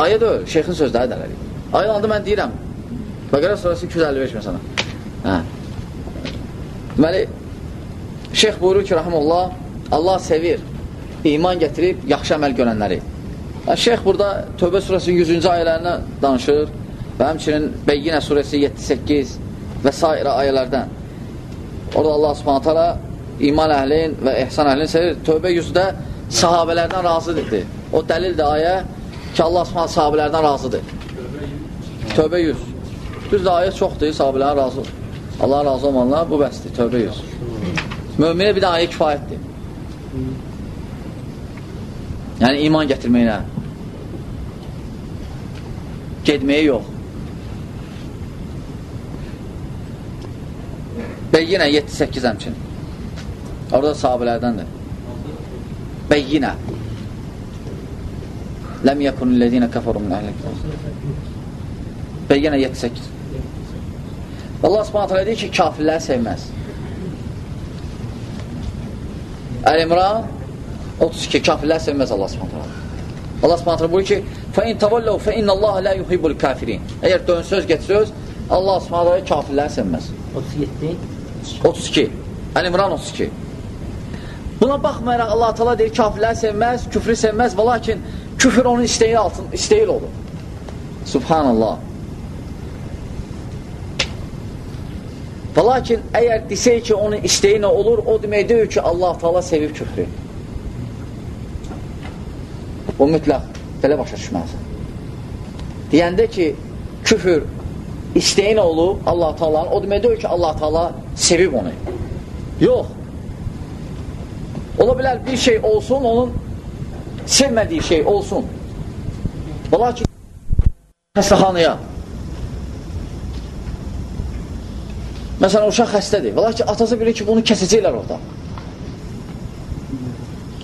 Ayə deyil, şeyxin sözləri dələli. Ayə anda mən deyirəm, Bəqərə surası 255 məsələn. Hə. Deməli, şeyx buyurur ki, rəhməllah, Allah sevir, iman gətirib, yaxşı əməl görənləri. Şeyx burada Tövbə surasının 100-cü ayələrinə danışır və həmçinin Beyyinə surəsi 7-8 və s. ayələrdən. Orada Allah subhanət hala iman əhlin və ehsan əhlin sevir. Tövbə 100-də sahabələrdən razıdır. O dəlildir ayə ki, Allah subhanət sahabələrdən razıdır. Tövbə 100. Düzdür, ayə çoxdur, sahabələrdən razı. Allah razı olmanlar bu bəsdir, tövbə 100. Möminə bir də ayə kifayətdir. Yəni, iman gətirməyinə. Gedməyə yox. Beyyinə 7-8 həmçin. Orada sahabələrdəndir. Beyyinə. Ləm yəkunillezine kəfəru min əhlə kitab. Beyyinə 7-8. Allah subhanət hələ deyir ki, kafirləri sevməz. Əl-İmran 32 kafirlər sevməz Allah Subhanahu Allah Subhanahu buyurur ki: "Fa in tawallu fa inna Allah la yuhibbul kafirin." Əgər dön söz get söz, Allah Subhanahu kafirləri sevməz. 37 32. Əl-İmran 32. Buna baxmayaraq Allah Taala deyir, kafirləri sevməz, küfrü sevməz, və lakin küfr onun istəyi altın, istəyi olur. Subhanallah. Və lakin əgər desək ki, onun istəyi nə olur, o deməkdir ki, Allah Taala sevib küfrü. O mütləq belə başa düşməlisən. Deyəndə ki, küfür istəyi nə olub Allah Taala'nın, o demək deyir ki, Allah Taala sevib onu. Yox. Ola bilər bir şey olsun, onun sevmədiyi şey olsun. Ola ki, xəstəxanaya. Məsələn, uşaq xəstədir. Ola ki, atası bilir ki, bunu kəsəcəklər orada.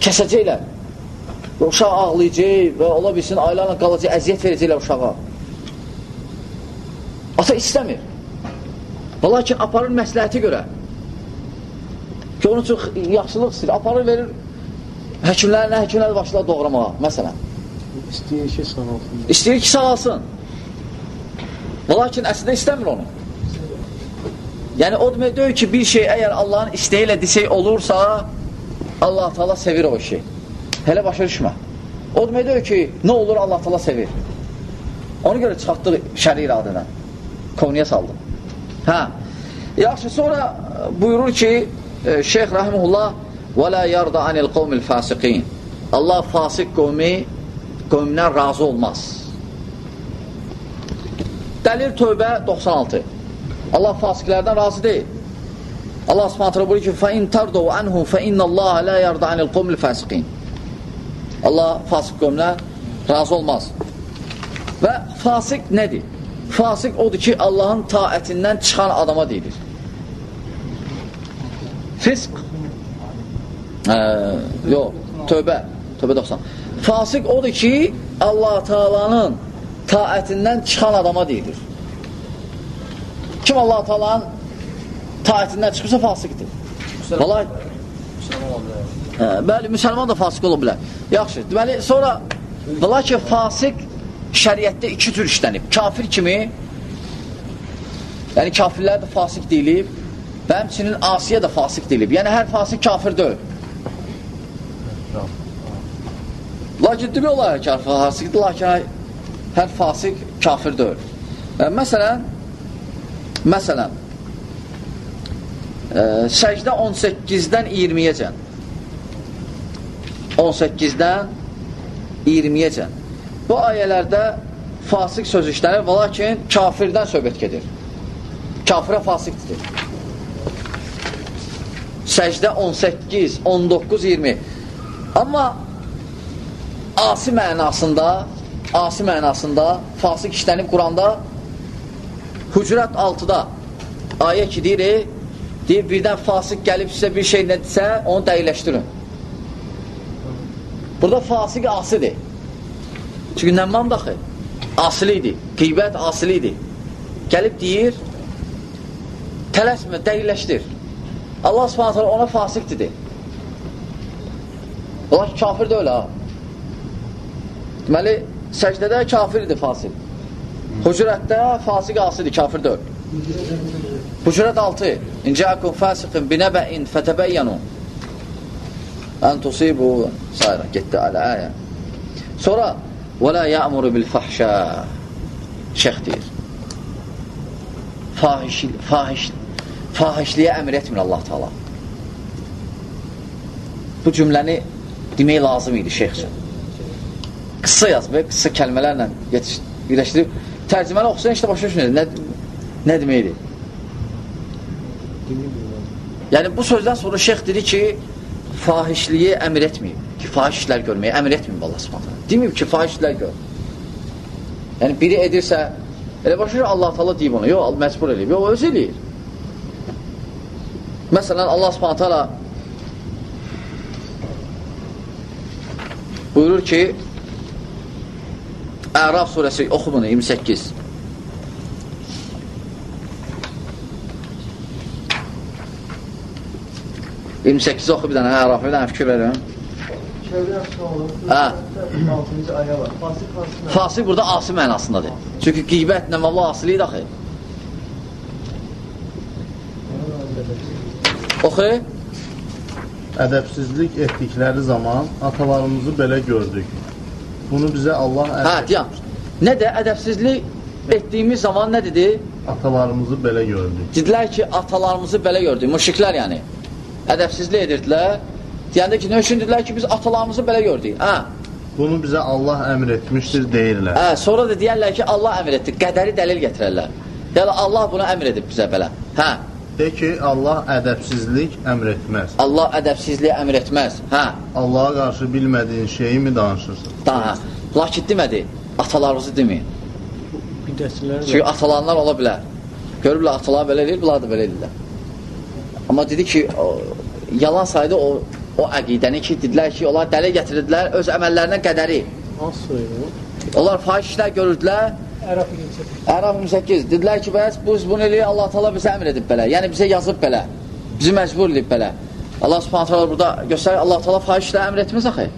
Kəsəcəklər. Uşaq ağlayacaq və ola bilsin, ailələ qalacaq, əziyyət verəcəklər uşağa. Ata istəmir. Və lakin aparır məsləhəti görə. Ki, onun üçün yaxşılıq istəyir. Aparır, verir həkimlərlə, həkimlər başlar doğramağa, məsələn. İstəyir ki, sağalsın. İstəyir ki, sağalsın. Və lakin əslində istəmir onu. Yəni, o demək deyil ki, bir şey əgər Allahın istəyi ilə desək olursa, Allah Taala sevir o işi. Hələ başa düşmə. O demək deyil ki, nə olur Allah Taala sevir. Ona görə çıxartdıq şəri iradədən. Konuya saldı. Hə. Yaxşı, sonra buyurur ki, e, Şeyx Rahimullah və la yarda anil qavmil fasiqin. Allah fasik qövmi qövmdən razı olmaz. Dəlil tövbə 96. Allah fasiqlərdən razı deyil. Allah Subhanahu buyurur ki: "Fa in tardu anhum fa inna Allah la yarda anil qawmil fasiqin." Allah fasik qövmlə razı olmaz. Və fasik nədir? Fasik odur ki, Allahın taətindən çıxan adama deyilir. Fisk Ə, yox, tövbə, tövbə 90. Fasik odur ki, Allah Taala'nın taətindən çıxan adama deyilir. Kim Allah Taala'nın taətindən çıxırsa fasikdir. Valla Hə, bəli, müsəlman da fasik ola bilər. Yaxşı, deməli, sonra valla ki, fasik şəriətdə iki tür işlənib. Kafir kimi, yəni kafirlər də fasik deyilib və həmçinin asiyə də fasik deyilib. Yəni, hər fasik kafir deyil. Lakin demək olar ki, fasikdir, lakin hər fasik kafir deyil. E, məsələn, məsələn, e, səcdə 18-dən 20-yəcən 18-dən 20-yəcən bu ayələrdə fasik söz işlənir və lakin kafirdən söhbət gedir. Kafirə fasikdir. Səcdə 18, 19, 20 Amma asi mənasında asi mənasında fasik işlənib Quranda Hucurat 6-da ayə ki deyir, deyir birdən fasik gəlib sizə bir şey nədirsə onu dəyiləşdirin. Burada fasik asidir. Çünki nəmmam daxı asilidir. Qeybət asilidir. Gəlib deyir tələsmə, dəyiləşdir. Allah subhanətə ona fasikdir deyir. Ola ki, kafir də öyle ha. Deməli, səcdədə kafirdir fasil. Hucurətdə fasik asidir, kafir deyil. Hucurət 6. İncəəkum fasiqin binəbəin fətəbəyyənu ən tusibu sayrə. Getdi alə əyə. Sonra və la yəmuru bil fəhşə şeyx deyir. Fahiş, fahiş, fahişliyə əmr etmir Allah Taala. Bu cümləni demək lazım idi şeyx üçün. Qısa yaz və qısa kəlmələrlə birləşdirib tərcüməni oxusan işte başa düşmür. Nə, nə deməkdir? Yəni bu sözdən sonra şeyx dedi ki, fahişliyi əmr etməyib. Ki, fahişlər görməyə əmr etməyib Allah subhanətə. Deməyib ki, fahişlər gör. Yəni biri edirsə, elə başa Allah tala deyib ona. Yox, məcbur eləyib. Yox, öz eləyir. Məsələn, Allah subhanətə buyurur ki Əraf surəsi oxu bunu 28 28 oxu bir dənə Əraf bir dənə fikir verin Hə. 6-cı aya var. Fasik burada asi mənasındadır. Çünki qeybət nə valla asilidir axı. Oxu. Ədəbsizlik etdikləri zaman atalarımızı belə gördük. Bunu bizə Allah Hə, əmr deyəm. Nə də ədəbsizlik etdiyimiz zaman nə dedi? Atalarımızı belə gördük. Dedilər ki, atalarımızı belə gördük. Müşriklər yəni. Ədəbsizlik edirdilər. Deyəndə ki, nə üçün dedilər ki, biz atalarımızı belə gördük. Hə. Bunu bizə Allah əmr etmişdir deyirlər. Hə, sonra da deyərlər ki, Allah əmr etdi. Qədəri dəlil gətirərlər. Yəni Allah bunu əmr edib bizə belə. Hə. De ki, Allah ədəbsizlik əmr etməz. Allah ədəbsizliyi əmr etməz. Hə. Allaha qarşı bilmədiyin şeyi mi danışırsan? Daha. Lakin demədi, atalarınızı deməyin. Bidətçilər Çünki atalanlar ola bilər. Görürlər, atalar belə eləyir, bunlar da belə eləyirlər. Amma dedi ki, yalan saydı o, o əqidəni ki, dedilər ki, onlar dəli gətirdilər öz əməllərinə qədəri. Onlar fahiş işlər görürdülər. Ərəf 28. Ərəb 28. Dedilər ki, bəs biz bunu eləyir, Allah Taala bizə əmr edib belə. Yəni bizə yazıb belə. Bizi məcbur edib belə. Allah Subhanahu taala burada göstərir, Allah Taala fahiş işlər əmr etməz axı.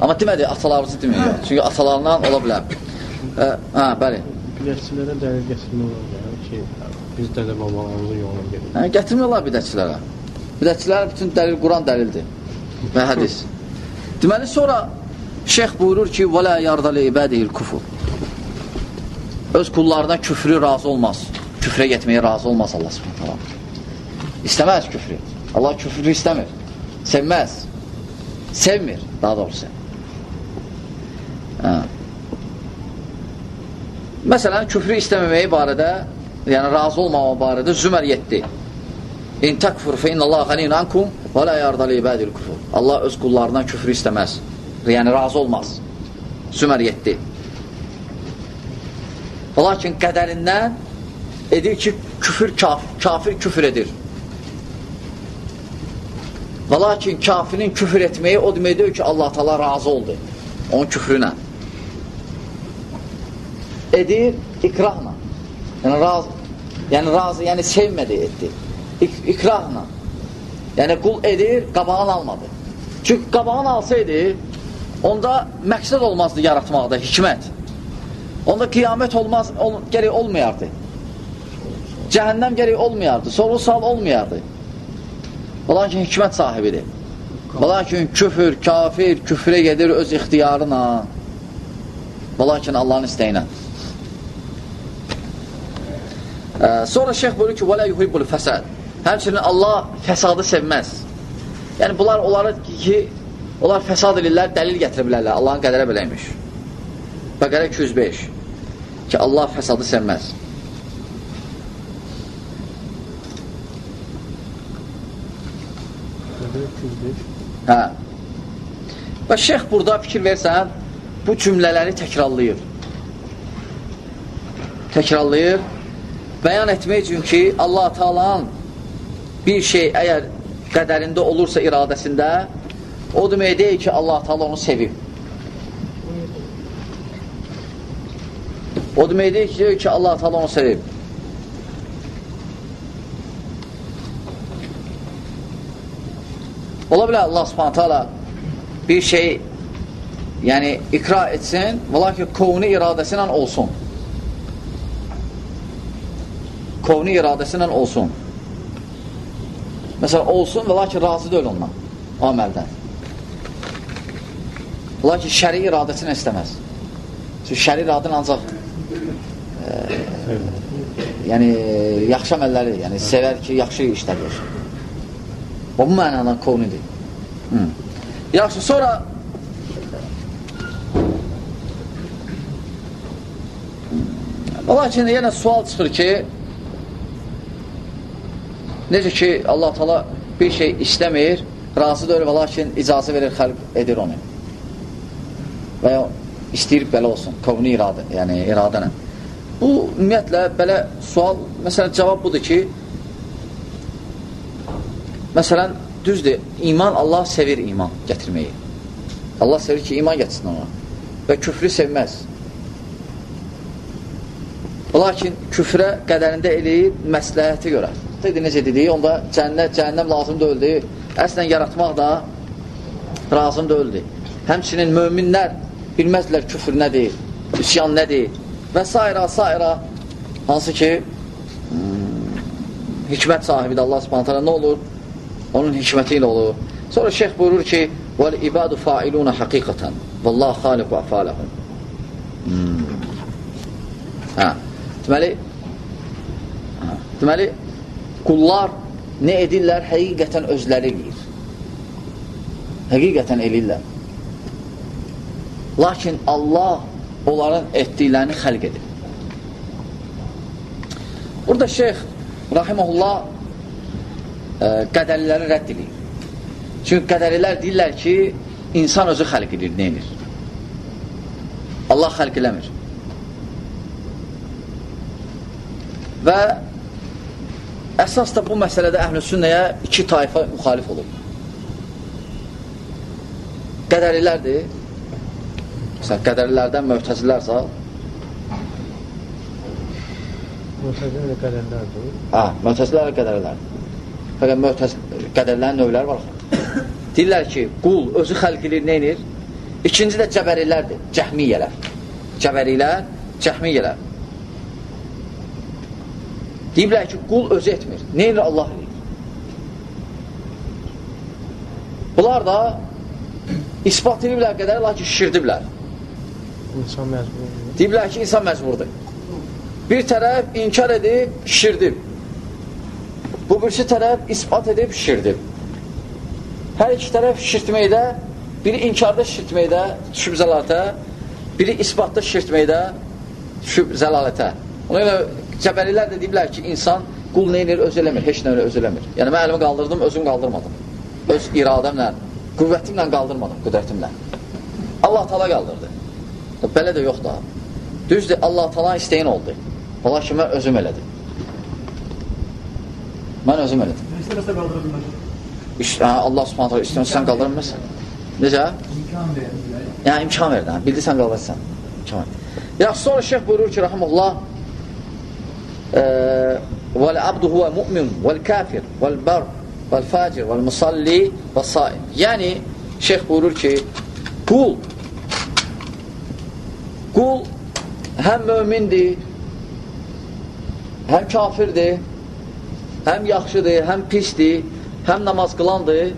Amma demədi, atalarımızı deməyin. Çünki atalarından ola bilər. Hə, bəli. Bidətçilərə dəlil gətirmək olar. Ki, biz dədə babalarımızın yoluna gedirik. Hə, gətirmiyorlar bidətçilərə. Bidətçilər bütün dəlil Quran dəlildir və hədis. Deməli, sonra şeyx buyurur ki, وَلَا يَرْضَ لِعِبَادِهِ الْكُفُرُ Öz qullarına küfrü razı olmaz. Küfrə getməyə razı olmaz Allah subhanət İstəməz küfrü. Allah küfrü istəmir. Sevməz. Sevmir, daha doğrusu. Hə. Məsələn, küfrü istəməməyi barədə, yəni razı olmamaq barədə Zümər 7. İn təkfur fe innallah qanin ankum və la yarda li ibadil kufur. Allah öz qullarından küfrü istəməz. Yəni razı olmaz. Zümər 7. Lakin qədərindən edir ki, küfür kafir, kafir küfür edir. Və lakin kafirin küfür etməyi o deməkdir ki, Allah tala razı oldu onun küfrünə. Edir ikrahla. Yəni razı, yəni razı, yəni sevmədi etdi. İk ikrahla. Yəni qul edir, qabağını almadı. Çünki qabağını alsaydı, onda məqsəd olmazdı yaratmaqda, hikmət. Onda qiyamət olmaz, ol, gərək olmayardı. Cəhənnəm gərək olmayardı, soru sal olmayardı. Lakin hikmət sahibidir. Lakin küfür, kafir, küfrə gedir öz ixtiyarına. Lakin Allahın istəyinə. Ee, sonra şeyh buyurur ki, وَلَا يُحِبُّ الْفَسَادِ Həmçinin Allah fəsadı sevməz. Yəni, bunlar onları ki, onlar fəsad edirlər, dəlil gətirə bilərlər. Allahın qədərə beləymiş. Bəqərə 205 ki, Allah fəsadı sevməz. Hə. Və şeyx burada fikir versən, bu cümlələri təkrarlayır. Təkrarlayır, bəyan etmək üçün ki, Allah Taala'nın bir şey əgər qədərində olursa iradəsində, o demək deyil ki, Allah Taala onu sevib. O demək deyil ki, Allah Taala onu sevib. Ola bilər Allah subhanətə alə bir şey yəni ikra etsin, vəla ki, kovni iradəsi ilə olsun. Kovni iradəsi ilə olsun. Məsələn, olsun və lakin razı deyil ondan, o əməldən. Lakin şəri iradəsini istəməz. Çünki şəri iradın ancaq e, yəni yaxşı əməlləri, yəni sevər ki, yaxşı işlədir. O bu mənadan kovnidir. Hı. Yaxşı, sonra Lakin yenə sual çıxır ki necə ki Allah tala bir şey istəmir razı deyil və lakin icazə verir, xəlq edir onu və ya istəyir belə olsun kovni iradə, yəni iradənə bu ümumiyyətlə belə sual məsələn cavab budur ki Məsələn, düzdür, iman Allah sevir iman gətirməyi. Allah sevir ki, iman gətirsin ona. Və küfrü sevməz. Lakin küfrə qədərində eləyir məsləhəti görə. Dedi, necə dedik, onda cənnət, cəhənnəm lazım döldü. Əslən, yaratmaq da lazım döldü. Həmçinin möminlər bilməzlər küfür nədir, üsyan nədir və s. s. hansı ki, hmm, hikmət sahibidir Allah subhanətələ nə olur? onun hikməti ilə olur. Sonra şeyx buyurur ki, وَالْإِبَادُ فَائِلُونَ حَقِيقَةً وَاللّٰهُ خَالِقُ أَفَالَهُمْ hmm. Hə, deməli, hə, deməli, qullar nə edirlər? Həqiqətən özləri eləyir. Həqiqətən eləyirlər. Lakin Allah onların etdiklərini xəlq edir. Burada şeyx, rahiməhullah, ə, qədəriləri rədd edir. Çünki qədərilər deyirlər ki, insan özü xəlq edir, neyinir? Allah xəlq eləmir. Və əsas da bu məsələdə əhl-i sünnəyə iki tayfa müxalif olub. Qədərilərdir. Məsələn, qədərilərdən möhtəzilər Möhtəzilər qədərlərdir. Ha, möhtəzilər qədərlərdir. Fəqət möhtəz qədərlərin növləri var. Deyirlər ki, qul özü xəlq edir, neynir? İkinci də cəbərilərdir, cəhmiyyələr. Cəbərilər, cəhmiyyələr. Deyiblər ki, qul özü etmir. Neynir Allah edir? Bunlar da ispat ediblər qədər, lakin şişirdiblər. İnsan məcbur. Deyiblər ki, insan məcburdur. Bir tərəf inkar edib, şişirdib. Bu birisi tərəf ispat edib, şişirdib. Hər iki tərəf şişirtməkdə, biri inkarda şişirtməkdə düşüb zəlalətə, biri isbatda şişirtməkdə düşüb zəlalətə. Ona görə cəbəlilər də deyiblər ki, insan qul neynir, öz eləmir, heç nə öz eləmir. Yəni, mən əlimi qaldırdım, özüm qaldırmadım. Öz iradəmlə, qüvvətimlə qaldırmadım, qüdrətimlə. Allah tala qaldırdı. Belə də yox da. Düzdür, Allah talan istəyin oldu. Ola ki, mən özüm elədim. Mən özüm elədim. İstəməsə qaldıra bilmez. İş, hə, Allah subhanətə istəməsən qaldırmırsan. Necə? İmkan verirlər. Yəni, imkan verdi. Hə? Bildirsən qaldırsan. İmkan verdi. Yaxşı, sonra şeyh buyurur ki, rəhəmullah وَالْعَبْدُ هُوَ مُؤْمِنٌ وَالْكَافِرُ وَالْبَرْ وَالْفَاجِرُ وَالْمُصَلِّ وَالصَّائِمُ Yəni, şeyh buyurur ki, qul qul həm mömindir, həm kafirdir, həm yaxşıdır, həm pisdir, həm namaz qılandır,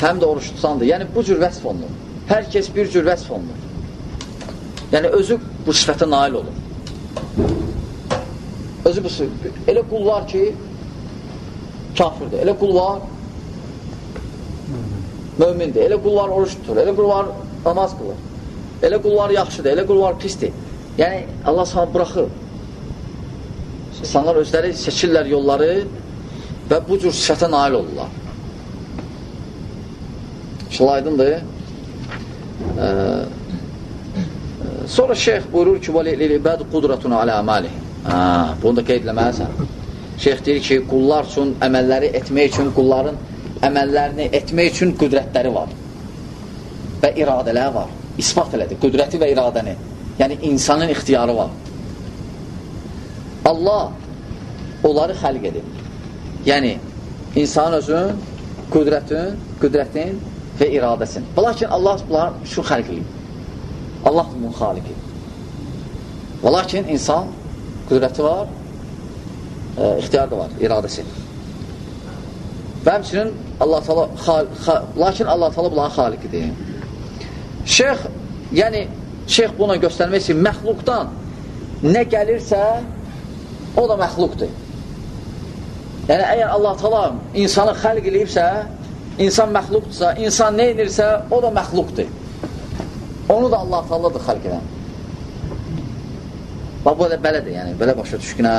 həm də oruç tutandır. Yəni, bu cür vəsf olunur. Hər kəs bir cür vəsf olunur. Yəni, özü bu sifətə nail olur. Özü bu sifət. Elə qul var ki, kafirdir. Elə qul var, mömindir. Elə qul var, oruç tutur. Elə qul var, namaz qılır. Elə qul var, yaxşıdır. Elə qul var, pisdir. Yəni, Allah sana buraxır. İnsanlar özləri seçirlər yolları və bu cür sifətə nail olurlar. Şıl aydındır. Ee, sonra şeyh buyurur ki وَلِلْعِبَادُ قُدْرَةٌ عَلَى Hə, bunu da qeyd eləməlisən. Şeyx deyir ki, qullar üçün əməlləri etmək üçün, qulların əməllərini etmək üçün qüdrətləri var və iradələri var. İspat elədi, qüdrəti və iradəni. Yəni, insanın ixtiyarı var. Allah onları xəlq edib. Yəni, insan özün qüdrətin, qüdrətin və iradəsin. Lakin Allah bunlar şu xəlq edib. Allah bunun xaliqi. Lakin insan qüdrəti var, e, ixtiyar da var, iradəsi. Və həmçinin Allah Taala lakin Allah Taala bunların xaliqidir. Şeyx, yəni şeyx buna göstərmək üçün məxluqdan nə gəlirsə o da məxluqdur. Yəni, əgər Allah tala insanı xəlq eləyibsə, insan məxluqdursa, insan nə edirsə, o da məxluqdur. Onu da Allah taladır xəlq edən. Bax, bu da belədir, yəni, belə başa düşkünə.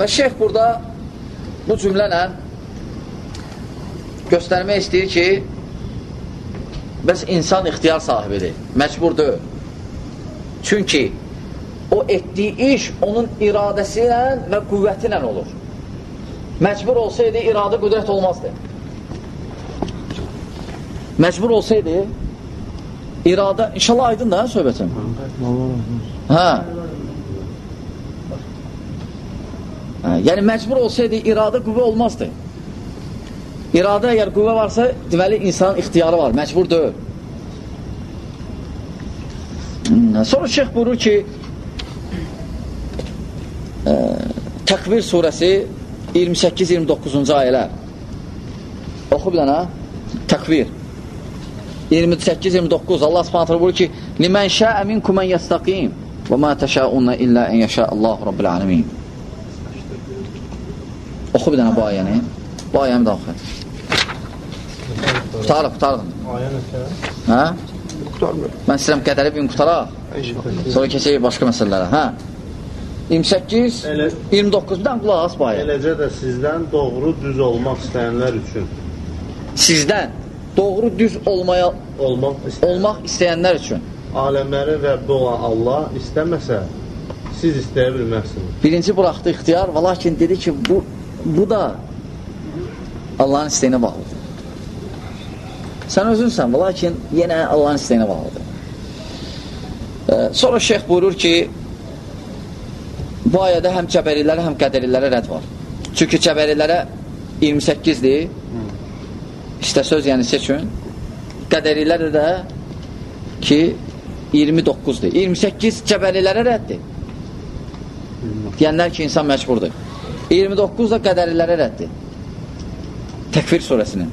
Və şeyh burada bu cümlələ göstərmək istəyir ki, bəs insan ixtiyar sahibidir, məcbur deyil. Çünki o etdiyi iş onun iradəsi ilə və qüvvəti ilə olur. Məcbur olsaydı, iradə qüdrət olmazdı. Məcbur olsaydı, iradə, inşallah aydın da söhbətim. Hə. Hə. Yəni, məcbur olsaydı, iradə qüvvə olmazdı. İradə əgər qüvvə varsa, deməli, insanın ixtiyarı var, məcbur deyil. Sonra şeyh buyurur ki, e, Təkvir surəsi 28-29-cu ayələr. Oxu bir dənə. Təkvir. 28-29 Allah Subhanahu buyurur ki: "Limen şa'a minkum en yastaqim və ma təşaunna illə en yəşa Allah Rabbul alamin." Oxu bir dənə bu ayəni. Bu ayəni də oxu. Qutarıq, qutarıq. Hə? Qurtarmır. Mən istəyirəm qədəri bir qutaraq. Sonra keçək başqa məsələlərə. Hə? 28, Elə- 29-dan qulaq as bu ayə. Eləcə də sizdən doğru düz olmaq istəyənlər üçün Sizdən doğru düz olmaya olmaq istəyən olmaq istəyənlər üçün aləmlərin Rəbbi olan Allah istəməsə siz istəyə bilməzsiniz. birinci buraxdı ixtiyar və lakin dedi ki, bu, bu da Allahın istəyinə bağlıdır. Sən özünsən lakin yenə Allahın istəyinə bağlıdır. Sonra şeyh buyurur ki, bu ayədə həm cəbərilərə, həm qədərilərə rədd var. Çünki cəbərilərə 28-dir, İşte söz yəni seçin. Qədərilərə də ki 29-dur. 28 cəbəlilərə rəddir. Deyənlər ki, insan məcburdur. 29 da qədərilərə rəddir. Təkvir surəsinin.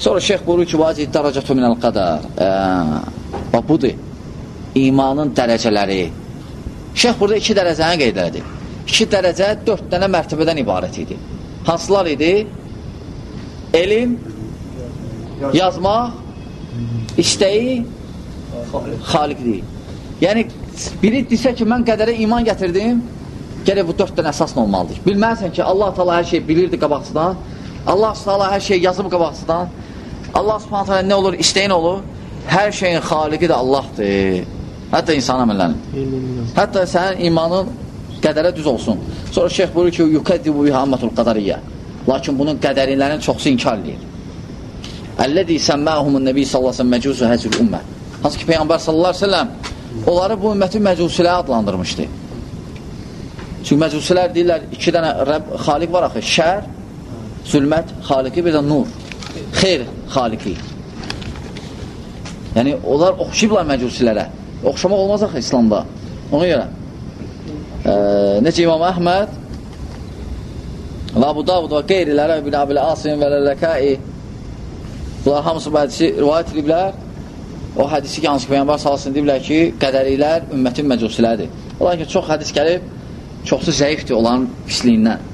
Sonra şeyx buyurur ki, vacid dərəcətü minəl qədər. Bax, budur. İmanın dərəcələri. Şeyx burada iki dərəcəni qeyd elədi. İki dərəcə dörd dənə mərtəbədən ibarət idi. Hansılar idi? Elm, yazmaq, istəyi, xaliqliyi. Yəni, biri desə ki, mən qədərə iman gətirdim, gərək bu dörd dənə əsasın olmalıdır. Bilməlisən ki, Allah Allah hər şey bilirdi qabaqsıdan, Allah Allah hər şey yazıb qabaqsıdan, Allah subhanətə nə olur, istəyin olur, hər şeyin xaliqi də Allahdır. Hətta insan əməllərin. Hətta sənin imanın qədərə düz olsun. Sonra şeyx buyurur ki, yukəddibu bihammatul qadariyyə. Lakin bunun qədərilərin çoxsu inkar edir. Əlləzi səmməhumun nəbi sallallahu əleyhi məcusu həcül ümmə. Hansı ki peyğəmbər sallallahu əleyhi və səlləm onları bu ümməti məcusilərə adlandırmışdı. Çünki məcusilər deyirlər, iki dənə Rəbb, xaliq var axı, şər, zülmət, xaliqi, bir də nur, xeyr, xaliqi. Yəni, onlar oxşayıblar məcusilərə. Oxşamaq olmaz axı İslamda. Ona görə. E, necə İmam Əhməd və Abu Davud və qeyrilərə ibn Abil Asim və Lələkai bunlar hamısı bu hədisi rivayət ediblər. O hədisi ki, hansı ki, Peyyambar salasını deyiblər ki, qədərilər ümmətin məcusilədir. Olar ki, çox hədis gəlib, çoxsu zəifdir onların pisliyindən.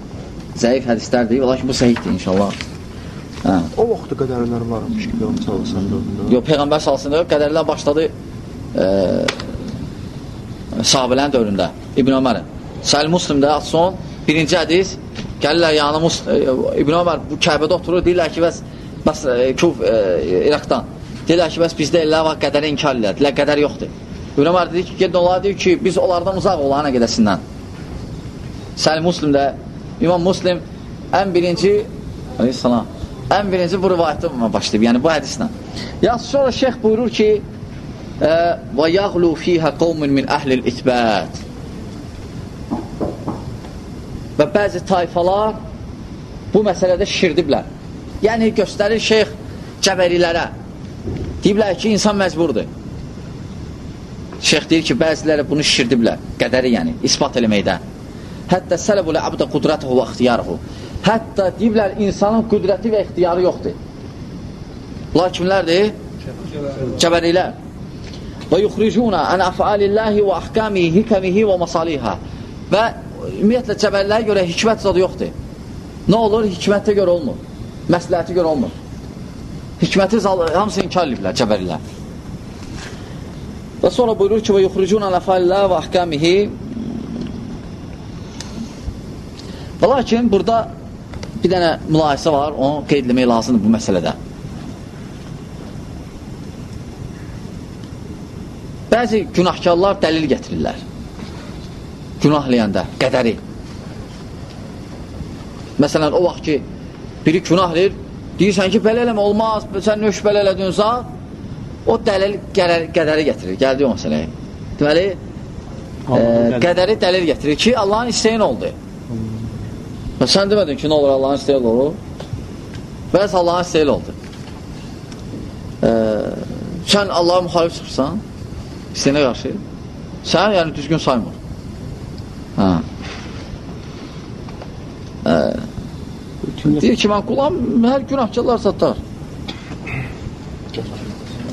Zəif hədislərdir, olar ki, bu səhiddir inşallah. Hə. O vaxtda qədərlər varmış ki, Peyğəmbər sallallahu əleyhi Yox, Peyğəmbər sallallahu qədərlər başladı e, sahabələrin dövründə İbn Ömərin. Səhil Müslimdə son birinci hədis gəlirlər yanı Mus e, İbn Ömər bu Kəbədə oturur, deyirlər ki, bəs bəs e, Kuf e, İraqdan. Deyirlər ki, bəs bizdə elə var qədəri inkar edirlər. Qədər yoxdur. İbn Ömər dedi ki, gedin onlara deyir ki, biz onlardan uzaq olana gedəsindən. Səhil Müslimdə İmam Müslim ən birinci Aleyhisselam ən birinci bu rivayətdə başlayıb, yəni bu hədislə. Ya sonra şeyx buyurur ki, və yəğlu fiyhə qovmun min əhlil itbət və bəzi tayfalar bu məsələdə şirdiblər. Yəni, göstərir şeyx cəbərilərə. Deyiblər ki, insan məcburdur. Şeyx deyir ki, bəziləri bunu şirdiblər. Qədəri yəni, ispat eləməkdə. Hətta sələbulə abdə qudrətəhu və ixtiyarıhu. Hətta deyiblər, insanın qüdrəti və ixtiyarı yoxdur. Bunlar kimlərdir? Cəbərilər. Və yuxricuna ən əfalillahi və ahkamihi, hikəmihi və masalihə. Və ümumiyyətlə cəbərlərə görə hikmət zadı yoxdur. Nə olur? Hikmətə görə olmur. Məsləhəti görə olmur. Hikməti hamısı inkar ediblər cəbərlər. Və sonra buyurur ki, və yuxricuna ən əfalillahi və ahkamihi Və lakin burada bir dənə mülahisə var, onu qeyd etmək lazımdır bu məsələdə. Bəzi günahkarlar dəlil gətirirlər. Günahləyəndə, qədəri. Məsələn, o vaxt ki, biri günahlayır, deyirsən ki, belə eləmə, olmaz, sən nöş belə elədin zat, o dəlil qədəri gətirir, gəldi o məsələyə. Deməli, e, qədəri dəlil gətirir ki, Allahın istəyin oldu. Və sən demədin ki, nə olur Allahın istəyil olur? Bəs Allahın istəyil oldu. E, sən Allah'a müxalif çıxırsan, istəyinə qarşı, sən yəni düzgün saymır. Hə. E, deyir ki, mən qulam, hər günahçılar satlar.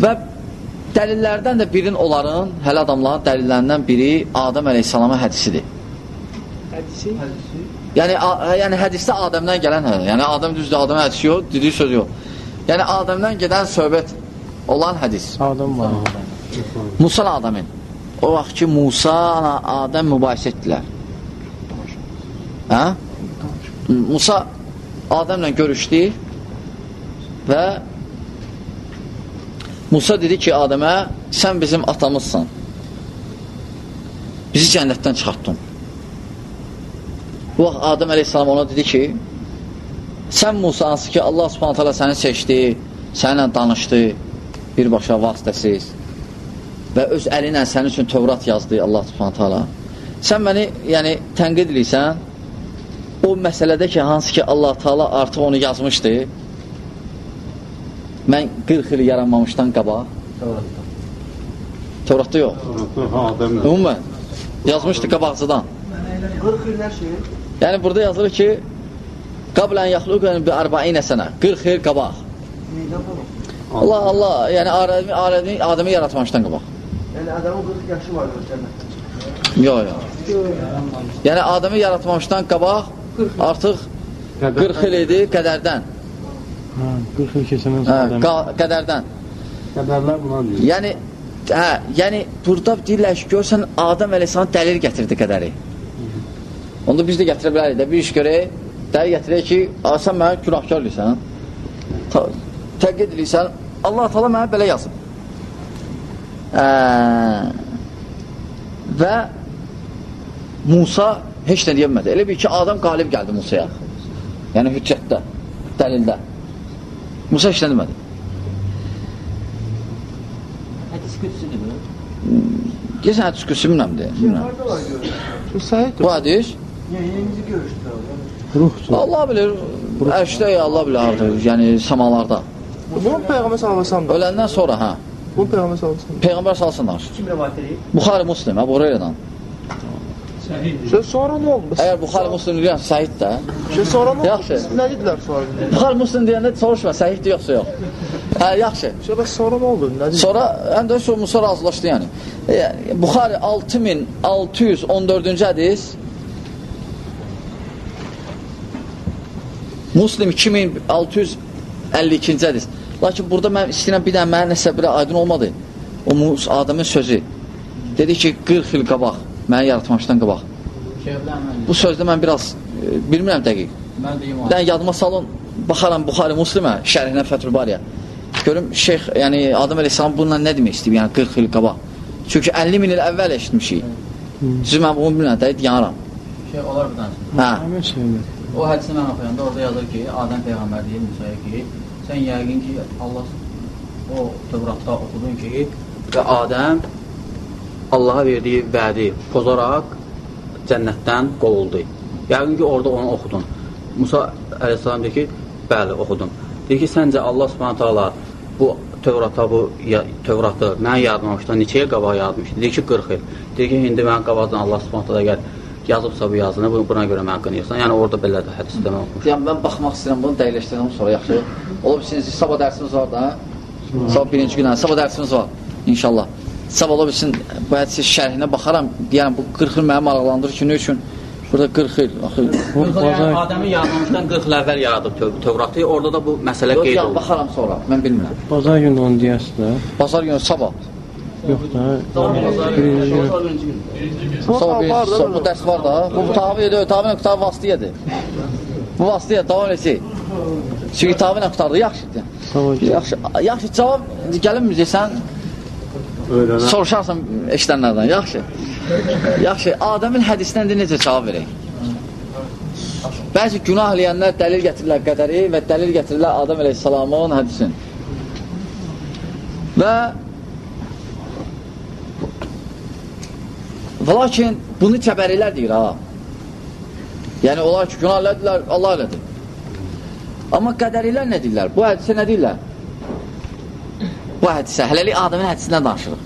Və dəlillərdən də birin onların, hələ adamların dəlillərindən biri Adəm əleyhissalama hədisidir. Hədisi? Hədisi? Yəni, yəni hədisdə Adəmdən gələn hə, yəni Adəm düzdür, Adəmə hədis yox, dediyi söz yox. Yəni Adəmdən gedən söhbət olan hədis. Adəm var. Musa Adəmin. O vaxt ki, Musa Adəm mübahisə etdilər. Hə? Musa Adəmlə görüşdü və Musa dedi ki, Adəmə, sən bizim atamızsan. Bizi cənnətdən çıxartdın. Bu vaxt Adəm əleyhissalam ona dedi ki, sən Musa hansı ki, Allah subhanət hala səni seçdi, səninlə danışdı, birbaşa vasitəsiz və öz əli ilə sənin üçün Tövrat yazdı Allah subhanət hala. Sən məni, yəni, tənqid edirsən, o məsələdə ki, hansı ki, Allah taala artıq onu yazmışdı, mən 40 il yaranmamışdan qabaq, Tövratda yox. Ümumən, yazmışdı qabaqcıdan. 40 il nə şey? Yəni burada yazılır ki, qablən yaxluqən bi 40 sənə, 40 il qabaq. Allah, Allah, yəni Adəmi, Adəmi, Adəmi yaratmamışdan qabaq. Yəni adamın 40 yaşı var cənnətdə. Yox, yox. Yəni Adəmi yaratmamışdan qabaq artıq 40 il idi qədərdən. Ha, 40 il keçəndən Hə, sonra qa qədərdən. qədərlər buna deyir. Yəni hə, yəni burada deyirlər ki, görsən Adəm əleyhissalam dəlil gətirdi qədəri. Onda biz də gətirə bilərik də bir iş görək, dəlil gətirək ki, "A, sən mənə günahkar deyirsən." Ta, təqid edirsən, Allah Taala mənə belə yazıb. Ə, və Musa heç nə deyəmədi. Elə bir ki, Adam qalib gəldi Musaya. Yəni hüccətdə, dəlildə. Musa heç nə demədi. Hədis qüdsüdür bu. Deyəsən, hədis səhiddir. Bu hədis Yəni yenici görüşdülər. Ruhdur. Allah bilir, ərşdə ya Allah bilir harada, yəni samalarda. Bunu Peyğəmbər sallallahu. Öləndən sonra, hə, Bunu Peyğəmbər sallallahu. Peyğəmbər salsın danışır. Kim rivayət edir? Buxari Muslim, Əbu Hureyradan. Şey sonra nə oldu? Əgər Buxari Muslim deyirsən, səhid də. şey sonra nə oldu? Yaxşı. Nə dedilər sonra? Buxari Muslim deyəndə soruşma, səhiddir yoxsa yox. Hə, yaxşı. Şey bəs sonra nə oldu? Nə? Sonra, həm də Musa razılaşdı yəni. yəni Buxari 6614-cü hədis, Muslim 2652-ci hədis. Lakin burada mən istəyirəm bir dənə mənə nəsə bir aydın olmadı. O Mus Adəmin sözü. Dedi ki, 40 il qabaq, məni yaratmamışdan qabaq. Bu sözdə mən biraz e, bilmirəm dəqiq. mən deyim dənə yadıma salın, baxaram Buxari Muslimə, şərhinə Fəthül Bariyə. Görüm şeyx, yəni Adəm əleyhissalam bununla nə demək istəyib, yəni 40 il qabaq. Çünki 50 min il əvvəl eşitmişik. Siz mən bunu bilmirəm, dəqiq yanıram. Şey olar bir dənə. Hə. Həmin şeydir. O hədisi mən oxuyanda orada yazır ki, Adəm peyğəmbər deyir Musaya ki, sən yəqin ki Allah o Tövratda oxudun ki, və Adəm Allaha verdiyi vədi pozaraq cənnətdən qovuldu. Yəqin ki orada onu oxudun. Musa əleyhissalam deyir ki, bəli oxudum. Deyir ki, səncə Allah Subhanahu taala bu Tövrata bu ya, Tövratı mən yazmamışdan neçəyə qabaq yazmışdı? Deyir ki, 40 il. Deyir ki, indi mən qabaqdan Allah Subhanahu taala gəl yazıbsa bu yazını, bu- buna görə mən qınayırsan. Yəni orada belə də hədisdə mən oxumuşam. Yəni mən baxmaq istəyirəm, bunu dəqiqləşdirəm sonra yaxşı. Ola bilsin, sabah dərsimiz var da. Sabah birinci günə, sabah dərsimiz var inşallah. Sabah ola bilsin, bu hədisi şərhinə baxaram, deyərəm bu 40 il məni maraqlandırır ki, nə üçün? Burada 40 il, axı. Yoxsa yəni Adəmi yaratmamışdan 40 il əvvəl yaradıb Töv- Tövratı. Orada da bu məsələ Yox, qeyd ya, olunur. baxaram sonra, mən bilmirəm. Bazar günü onu deyəsən də. Bazar günü sabah. Yox da. Birinci gün. Sabah bir, sabah, bu dərs var da. Bu tabi edir, tabi qutarı vasitiyyədir. Bu vasitiyyə davam etsin. Çünki tabi nə qutardı, yaxşıdır. Yaxşı, yaxşı cavab gəlin müzeysən, Öyrənə. soruşarsan eşidənlərdən, yaxşı. Yaxşı, Adəmin hədisindən də necə cavab verək? Bəzi günah eləyənlər dəlil gətirirlər qədəri və dəlil gətirirlər Adəm əleyhissalamın hədisin. Və və lakin bunu təbərilər deyir ha. Yəni onlar ki, günah elədilər, Allah elədir. Amma qədərilər nə deyirlər? Bu hədisə nə deyirlər? Bu hədisə, hələlik Adəmin hədisindən danışırıq.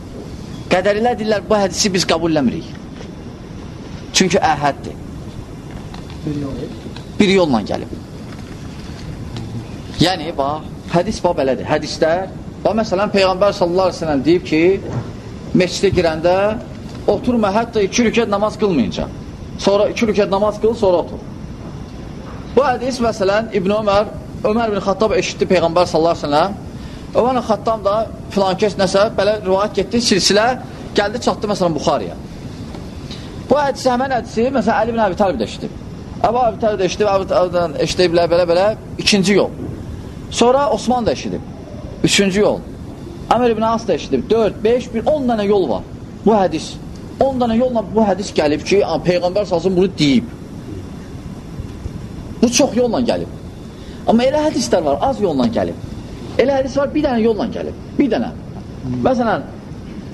Qədərilər deyirlər, bu hədisi biz qəbul eləmirik. Çünki əhəddir. Bir yolla gəlib. Yəni, bax, hədis bax belədir. Hədislər, bax, məsələn, Peyğəmbər sallallahu aleyhi ve sellem deyib ki, meçidə girəndə oturma, hətta iki rükət namaz qılmayınca. Sonra iki rükət namaz qıl, sonra otur. Bu hədis, məsələn, İbn Ömər, Ömər bin Xattab eşitdi Peyğəmbər sallallahu aleyhi ve sellem. Ömər bin Xattab da filan kəs nəsə, belə rivayət getdi, silsilə, gəldi, çatdı, məsələn, Buxariyə. Bu hədisi, həmən hədisi, məsələn, Əli bin Əbi Talib də eşitib. Əbu Əbi Talib də eşitib, Əbi Talibdən eşitiblər, belə-belə, ikinci yol. Sonra Osman da eşidib, üçüncü yol. Əmr ibn As da eşidib, 4, 5, 1, 10 dənə yol var. Bu hədis. 10 dənə yolla bu hədis gəlib ki, Peyğəmbər salsın bunu deyib. Bu çox yolla gəlib. Amma elə hədislər var, az yolla gəlib. Elə hədis var, bir dənə yolla gəlib. Bir dənə. Məsələn,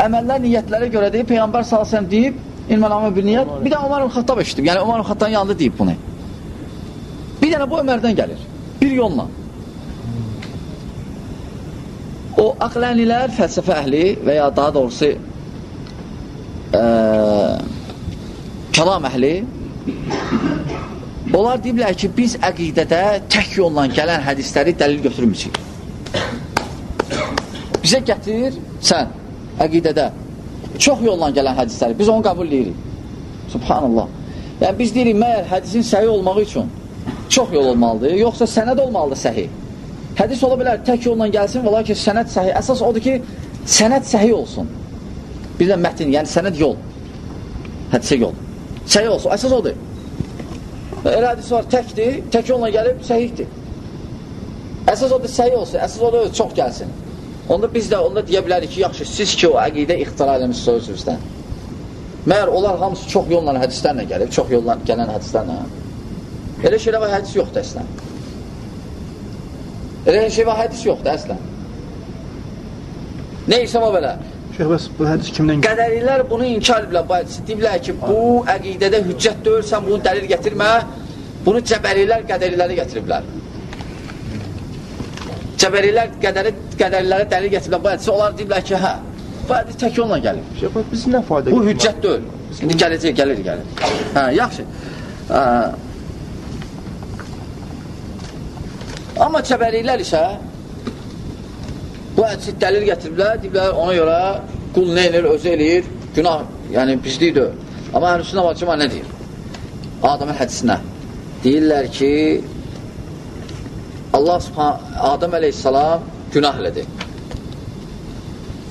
əməllər niyyətlərə görə deyib, Peyğəmbər salsın deyib, İlmən amə bir niyyət, bir də Ömər Xattab eşitib. Yəni Ömər Xattabın yanında deyib bunu. Bir dənə bu Ömərdən gəlir. Bir yolla. O aqlənilər, fəlsəfə əhli və ya daha doğrusu ə, kəlam əhli onlar deyiblər ki, biz əqidədə tək yolla gələn hədisləri dəlil götürmüsük. bizə gətirir sən əqidədə çox yolla gələn hədisləri. Biz onu qəbul edirik. Subhanallah. Yəni biz deyirik, məyər hədisin səhi olmağı üçün çox yol olmalıdır, yoxsa sənəd olmalıdır səhi. Hədis ola bilər, tək yolla gəlsin, və lakin sənəd səhi. Əsas odur ki, sənəd səhi olsun. Bir də mətin, yəni sənəd yol. Hədisə yol. Səhi olsun, əsas odur. Elə hədis var, təkdir, tək yolla gəlib, səhihdir. Əsas odur, səhi olsun, əsas odur, çox gəlsin. Onda biz də onda deyə bilərik ki, yaxşı, siz ki, o əqidə ixtira eləmişsiniz özünüzdən. Məyər onlar hamısı çox yolla hədislərlə gəlib, çox yolla gələn hədislərlə. Elə şeylə var, hədis yoxdur əslən. Elə şey var, hədis yoxdur əslən. Nə isə o belə. Şeyh, bəs bu hədis kimdən gəlir? Qədərilər bunu inkar ediblər. Deyiblər ki, bu əqidədə hüccət deyilsən, bunu dəlil gətirmə. Bunu cəbərilər qədəriləri gətiriblər. Cəbərilər qədəri, qədərilərə dəlil gətiriblər. Bu hədisi onlar deyiblər ki, hə, bu hədis tək onunla gəlir. Şeyh, bəs biz nə fayda Bu hüccət deyil. İndi gələcək, gəlir, gəlir. Hə, yaxşı. Hə. Amma cəbərilər isə bu hədisi dəlil gətiriblər, deyiblər ona görə qul nə edir, özü eləyir, günah, yəni pislik deyil. Amma həmsünə vacıma nə deyir? Adamın hədisinə. Deyirlər ki, Allah subhan Adəm əleyhissalam günah elədi.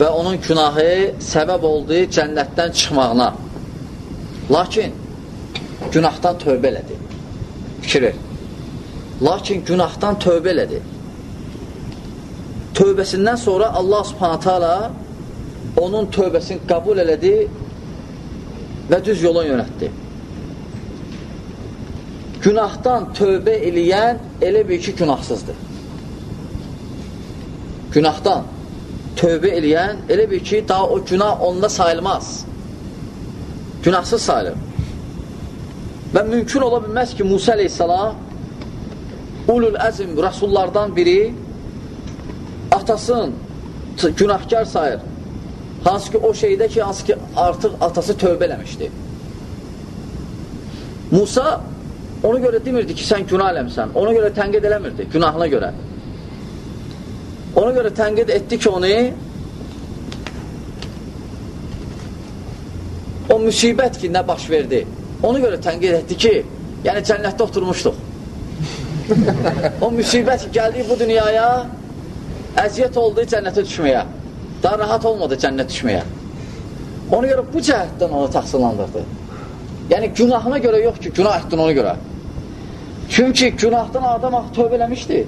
Və onun günahı səbəb oldu cənnətdən çıxmağına. Lakin günahdan tövbə elədi. Fikir ver. Lakin günahdan tövbə elədi. Tövbəsindən sonra Allah subhanətə ala onun tövbəsini qəbul elədi və düz yola yönətdi. Günahdan tövbə eləyən elə bir ki, günahsızdır. Günahdan tövbə eləyən elə bir ki, daha o günah onda sayılmaz. Günahsız sayılır. Və mümkün ola bilməz ki, Musa aleyhissalam ulul əzm rəsullardan biri atasının günahkar sayır. Hansı ki, o şeydə ki, hansı ki, artıq atası tövbə eləmişdi. Musa ona görə demirdi ki, sən günah eləmsən. Ona görə tənqid eləmirdi, günahına görə. Ona görə tənqid etdi ki, onu o müsibət ki, nə baş verdi. Ona görə tənqid etdi ki, yəni cənnətdə oturmuşduq. o müsibət ki, gəldi bu dünyaya, əziyyət oldu cənnətə düşməyə. Daha rahat olmadı cənnət düşməyə. Ona görə bu cəhətdən onu təqsirlandırdı. Yəni, günahına görə yox ki, günah etdin ona görə. Çünki günahdan adam ah tövbə eləmişdi.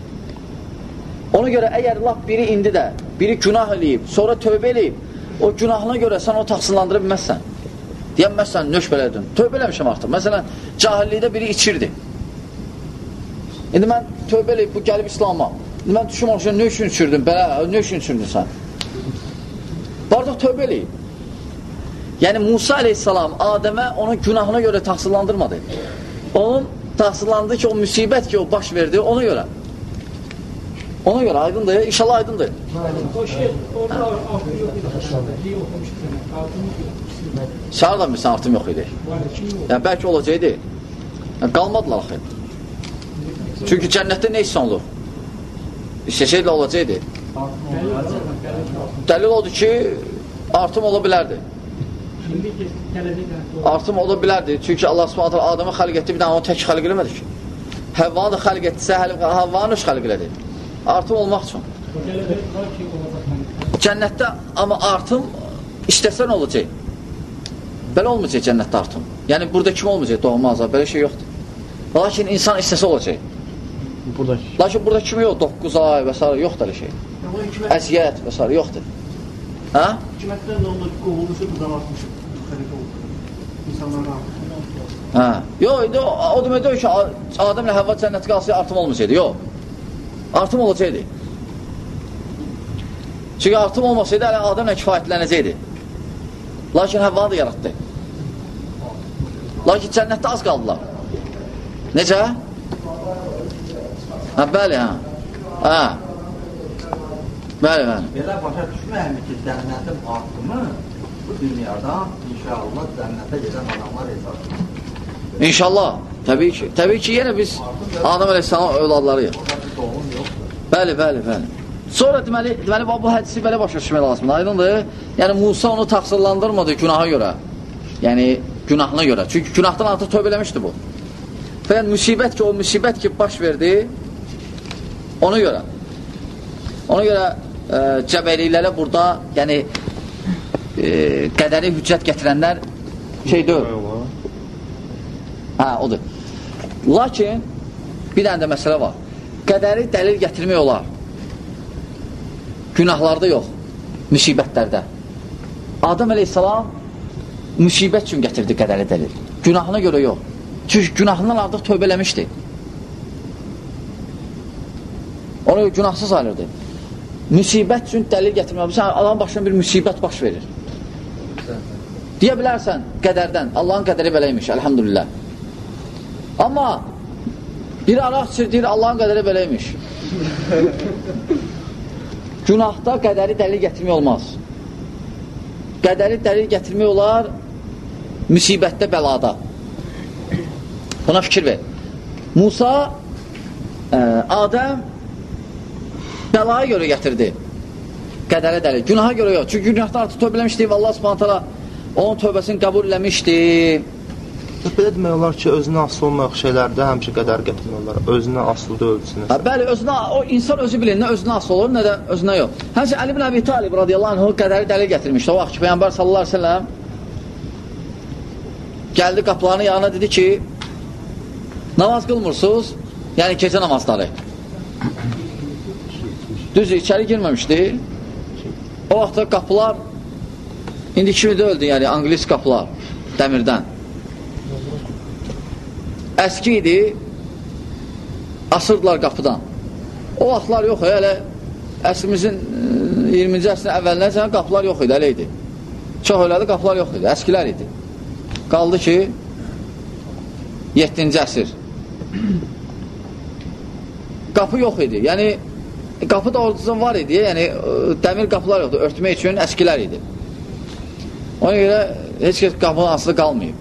Ona görə əgər lap biri indi də, biri günah eləyib, sonra tövbə eləyib, o günahına görə sən onu təqsirlandıra bilməzsən. Deyəməzsən, nöş belədin. Tövbə eləmişəm artıq. Məsələn, cahillikdə biri içirdi. İndi mən tövbə eləyib, bu gəlib İslama. Mən düşüm olmuşam, nə üçün içirdin? Belə, nə üçün içirdin sən? Bardaq tövbə eləyib. Yəni, Musa aleyhissalam Adəmə onun günahına görə təqsirlandırmadı. Onun təqsirlandı ki, o müsibət ki, o baş verdi, ona görə. Ona görə aydındır, inşallah aydındır. Şahırdan bilsən artım yox idi. Yəni, bəlkə olacaqdı. Yəni, qalmadılar axı. Çünki cənnətdə nə hissə olur? İstəsəylə olacaqdı. Dəlil odur ki, artım ola bilərdi. Artım ola bilərdi. Çünki Allah subhanətlə Adamı xalq etdi, bir dənə onu tək xalq eləmədi ki. Həvvanı da xalq etdisə, Həvvanı üç xalq elədi. Artım olmaq üçün. Cənnətdə amma artım istəsən olacaq. Belə olmayacaq cənnətdə artım. Yəni, burada kim olmayacaq doğmaz, belə şey yoxdur. Lakin insan istəsə olacaq. Buradakı. Lakin burada kimi yox, 9 ay və s. yoxdur elə şey. Əziyyət və s. yoxdur. Hə? Hikmətdən də onda qovulmuşu, oldu. İnsanlara Hə. Yox, indi o, o demək deyil ki, Adəmlə Həvva cənnəti qalsaydı artım olmasaydı. Yox. Artım olacaqdı. Çünki artım olmasaydı, hələ Adəmlə kifayətlənəcəkdi. Lakin Həvvanı da yaratdı. Lakin cənnətdə az qaldılar. Necə? Hə, bəli, hə. Hə. Bəli, bəli. Belə başa düşməyəm ki, cənnətin artımı bu dünyadan inşallah cənnətə gedən adamlar hesabdır. İnşallah. Təbii ki. Təbii ki, yenə biz Adam əleyhissalam övladlarıyıq. Bəli, bəli, bəli. Sonra deməli, deməli bu hədisi belə başa düşmək lazımdır. Aydındır? Yəni Musa onu təqsirlandırmadı günaha görə. Yəni günahına görə. Çünki günahdan artıq tövbə eləmişdi bu. Və yəni müsibət ki, o müsibət ki baş verdi ona görə. Ona görə e, cəbəliklərə burada yəni e, qədəri hüccət gətirənlər şey deyil. Hə, odur. Lakin bir dənə də məsələ var. Qədəri dəlil gətirmək olar. Günahlarda yox, müsibətlərdə. Adam əleyhissalam müsibət üçün gətirdi qədəri dəlil. Günahına görə yox. Çünki günahından artıq tövbə eləmişdi. Onu günahsız alırdı. Müsibət üçün dəlil gətirmək. Sən Allahın başına bir müsibət baş verir. Deyə bilərsən qədərdən. Allahın qədəri beləymiş, əlhamdülillah. Amma bir araq içir, deyir Allahın qədəri beləymiş. Günahda qədəri dəlil gətirmək olmaz. Qədəri dəlil gətirmək olar müsibətdə, bəlada. Buna fikir ver. Musa ə, Adəm bəlaya görə gətirdi. Qədərə dəlil. Günaha görə yox. Çünki günahda artıq tövbə eləmişdi və Allah subhanətələ onun tövbəsini qəbul eləmişdi. Belə demək olar ki, özünə asılı olmayaq şeylərdə həmişə qədər gətirmək olar. Özünə asılı deyilsin. Hə, bəli, özünə, o insan özü bilir, nə özünə asılı olur, nə də özünə yox. Həmçə Əli bin Əbi Talib radiyallahu anh qədəri dəlil gətirmişdi. O vaxt ki, Peyyambər sallallahu aleyhi ve selləm gəldi qapılarının yanına dedi ki, namaz qılmırsınız, yəni gecə namazları. Düz içəri girməmişdi. O vaxtda qapılar indi kimi də öldü, yəni İngilis qapılar dəmirdən əski idi, asırdılar qapıdan. O vaxtlar yox, hələ əsrimizin 20-ci e, əsrin əvvəlindən sənə qapılar yox idi, elə idi. Çox elədi, qapılar yox idi, əskilər idi. Qaldı ki, 7-ci əsr. Qapı yox idi, yəni qapı da ordusu var idi, yəni e, dəmir qapılar yoxdur, örtmək üçün əskilər idi. Ona görə heç kəs qapının asılı qalmayıb.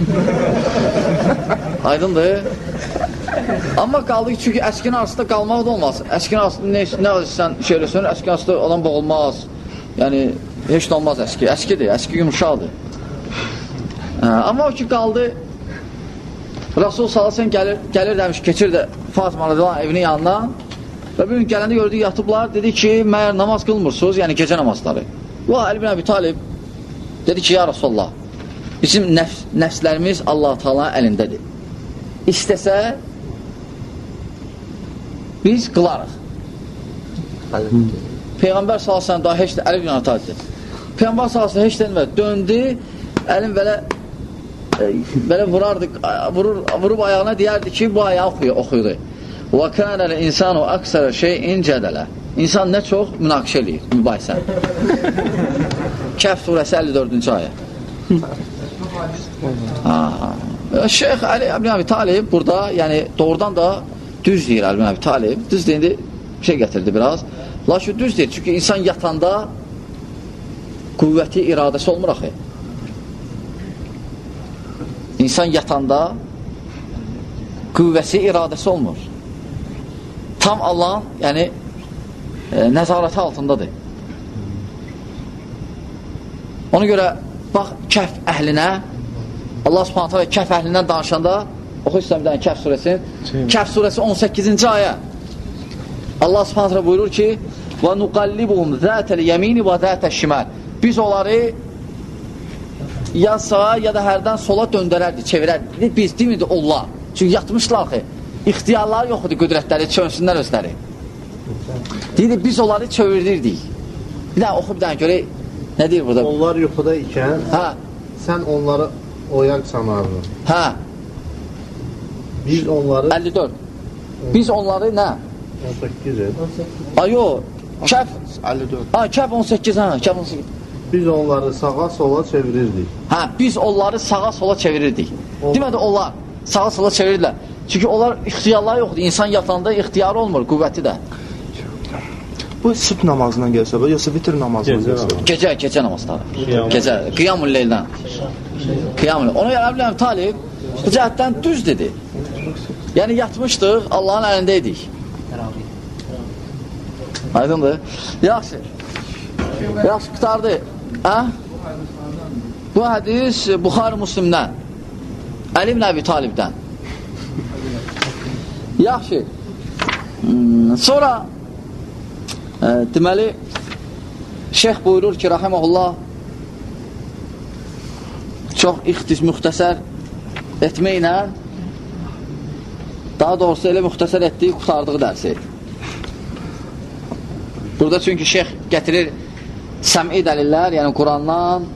Aydındır. Amma qaldı ki, çünki əskin arasında qalmaq da olmaz. Əskin arasında nə, nə sən şey eləsən, əskin arasında adam boğulmaz. Yəni, heç də olmaz əski. Əskidir, əski yumuşaqdır. Hə, amma o ki, qaldı, Rasul salasən gəlir, gəlir demiş, keçir də Fatıma radiyallahu evinin yanından və bir gün gələndə gördü, yatıblar, dedi ki, məyər namaz qılmırsınız, yəni gecə namazları. Və Əli bin Əbi Talib dedi ki, ya Rasulullah, bizim nəfs, nəfslərimiz Allah-u Teala əlindədir istəsə biz qılarıq. Peyğəmbər salsan daha heç də Əli bin Ataddır. Peyğəmbər salsan heç də döndü, əlin belə e, belə vurardı, vurur, vurub ayağına deyərdi ki, bu ayağı oxuyor, oxuydu. Və kənəl insanu əksərə şeyin cədələ. İnsan nə çox münaqişə eləyir, mübahisə. Kəf surəsi 54-cü ayə. Şeyx Əli İbn Əbi Talib burada, yəni doğrudan da düz deyir İbn Əbi Talib. Düz deyindi, şey gətirdi biraz. Lakin düz deyir, çünki insan yatanda qüvvəti iradəsi olmur axı. İnsan yatanda qüvvəsi iradəsi olmur. Tam Allah, yəni e, nəzarəti altındadır. Ona görə bax, kəf əhlinə Allah subhanət hələ kəf əhlindən danışanda oxu istəyəm bir dənə kəf surəsini kəf surəsi 18-ci ayə. Allah subhanət hələ buyurur ki və nuqallibuhum zətəl yəmini və zətəl şiməl. Biz onları ya sağa ya da hərdən sola döndərərdik, çevirərdik. Biz demirdi Allah? Çünki yatmışlar ki ixtiyarları yox idi qüdrətləri, çönsünlər özləri deyirdi biz onları çevirdirdik bir dənə oxu bir dənə görək nə deyir burada onlar yuxuda ikən hə. sən onları oyaq sanardın. Hə. Biz onları... 54. Biz onları nə? 18 il. Ayo, kəf... 54. Ha, kəf 18, hə, kəf 18. Biz onları sağa sola çevirirdik. Hə, biz onları sağa sola çevirirdik. O... Demədi onlar sağa sola çevirirlər. Çünki onlar ixtiyarları yoxdur. İnsan yatanda ixtiyarı olmur, qüvvəti də. Bu sübh namazından gəlsə, yoxsa vitr namazından gəlsə? Gecə, gecə namazları. Gecə, qiyamul leyldən. Qiyamul Ona görə Əbdüləm Talib bu cəhətdən düz dedi. Yəni yatmışdıq, Allahın əlində idik. Aydındır. Yaxşı. Yaxşı, qutardı. Hə? Bu hədis Buxar Müslimdən. Əli ibn Əbi Talibdən. Yaxşı. Hmm, sonra e, deməli şeyx buyurur ki, rahiməhullah çox ixtis müxtəsər etməklə daha doğrusu elə müxtəsər etdiyi qutardığı dərsi. Burada çünki şeyx gətirir səmi dəlillər, yəni Qurandan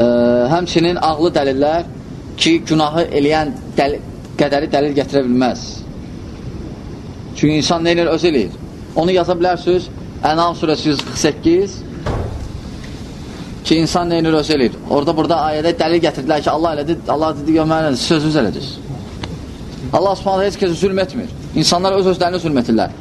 ə, həmçinin ağlı dəlillər ki, günahı eləyən dəl qədəri dəlil gətirə bilməz. Çünki insan nə edir? Öz eləyir. Onu yaza bilərsiniz Ənam surəsi 148 ki, insan nə edir? Öz eləyir. Orada burada ayədə dəlil gətirdilər ki, Allah elədi, Allah dedi, görməyiniz, sözünüz elədir. Allah subhanələ heç kəsə zülm etmir. İnsanlar öz özlərinə zülm etirlər.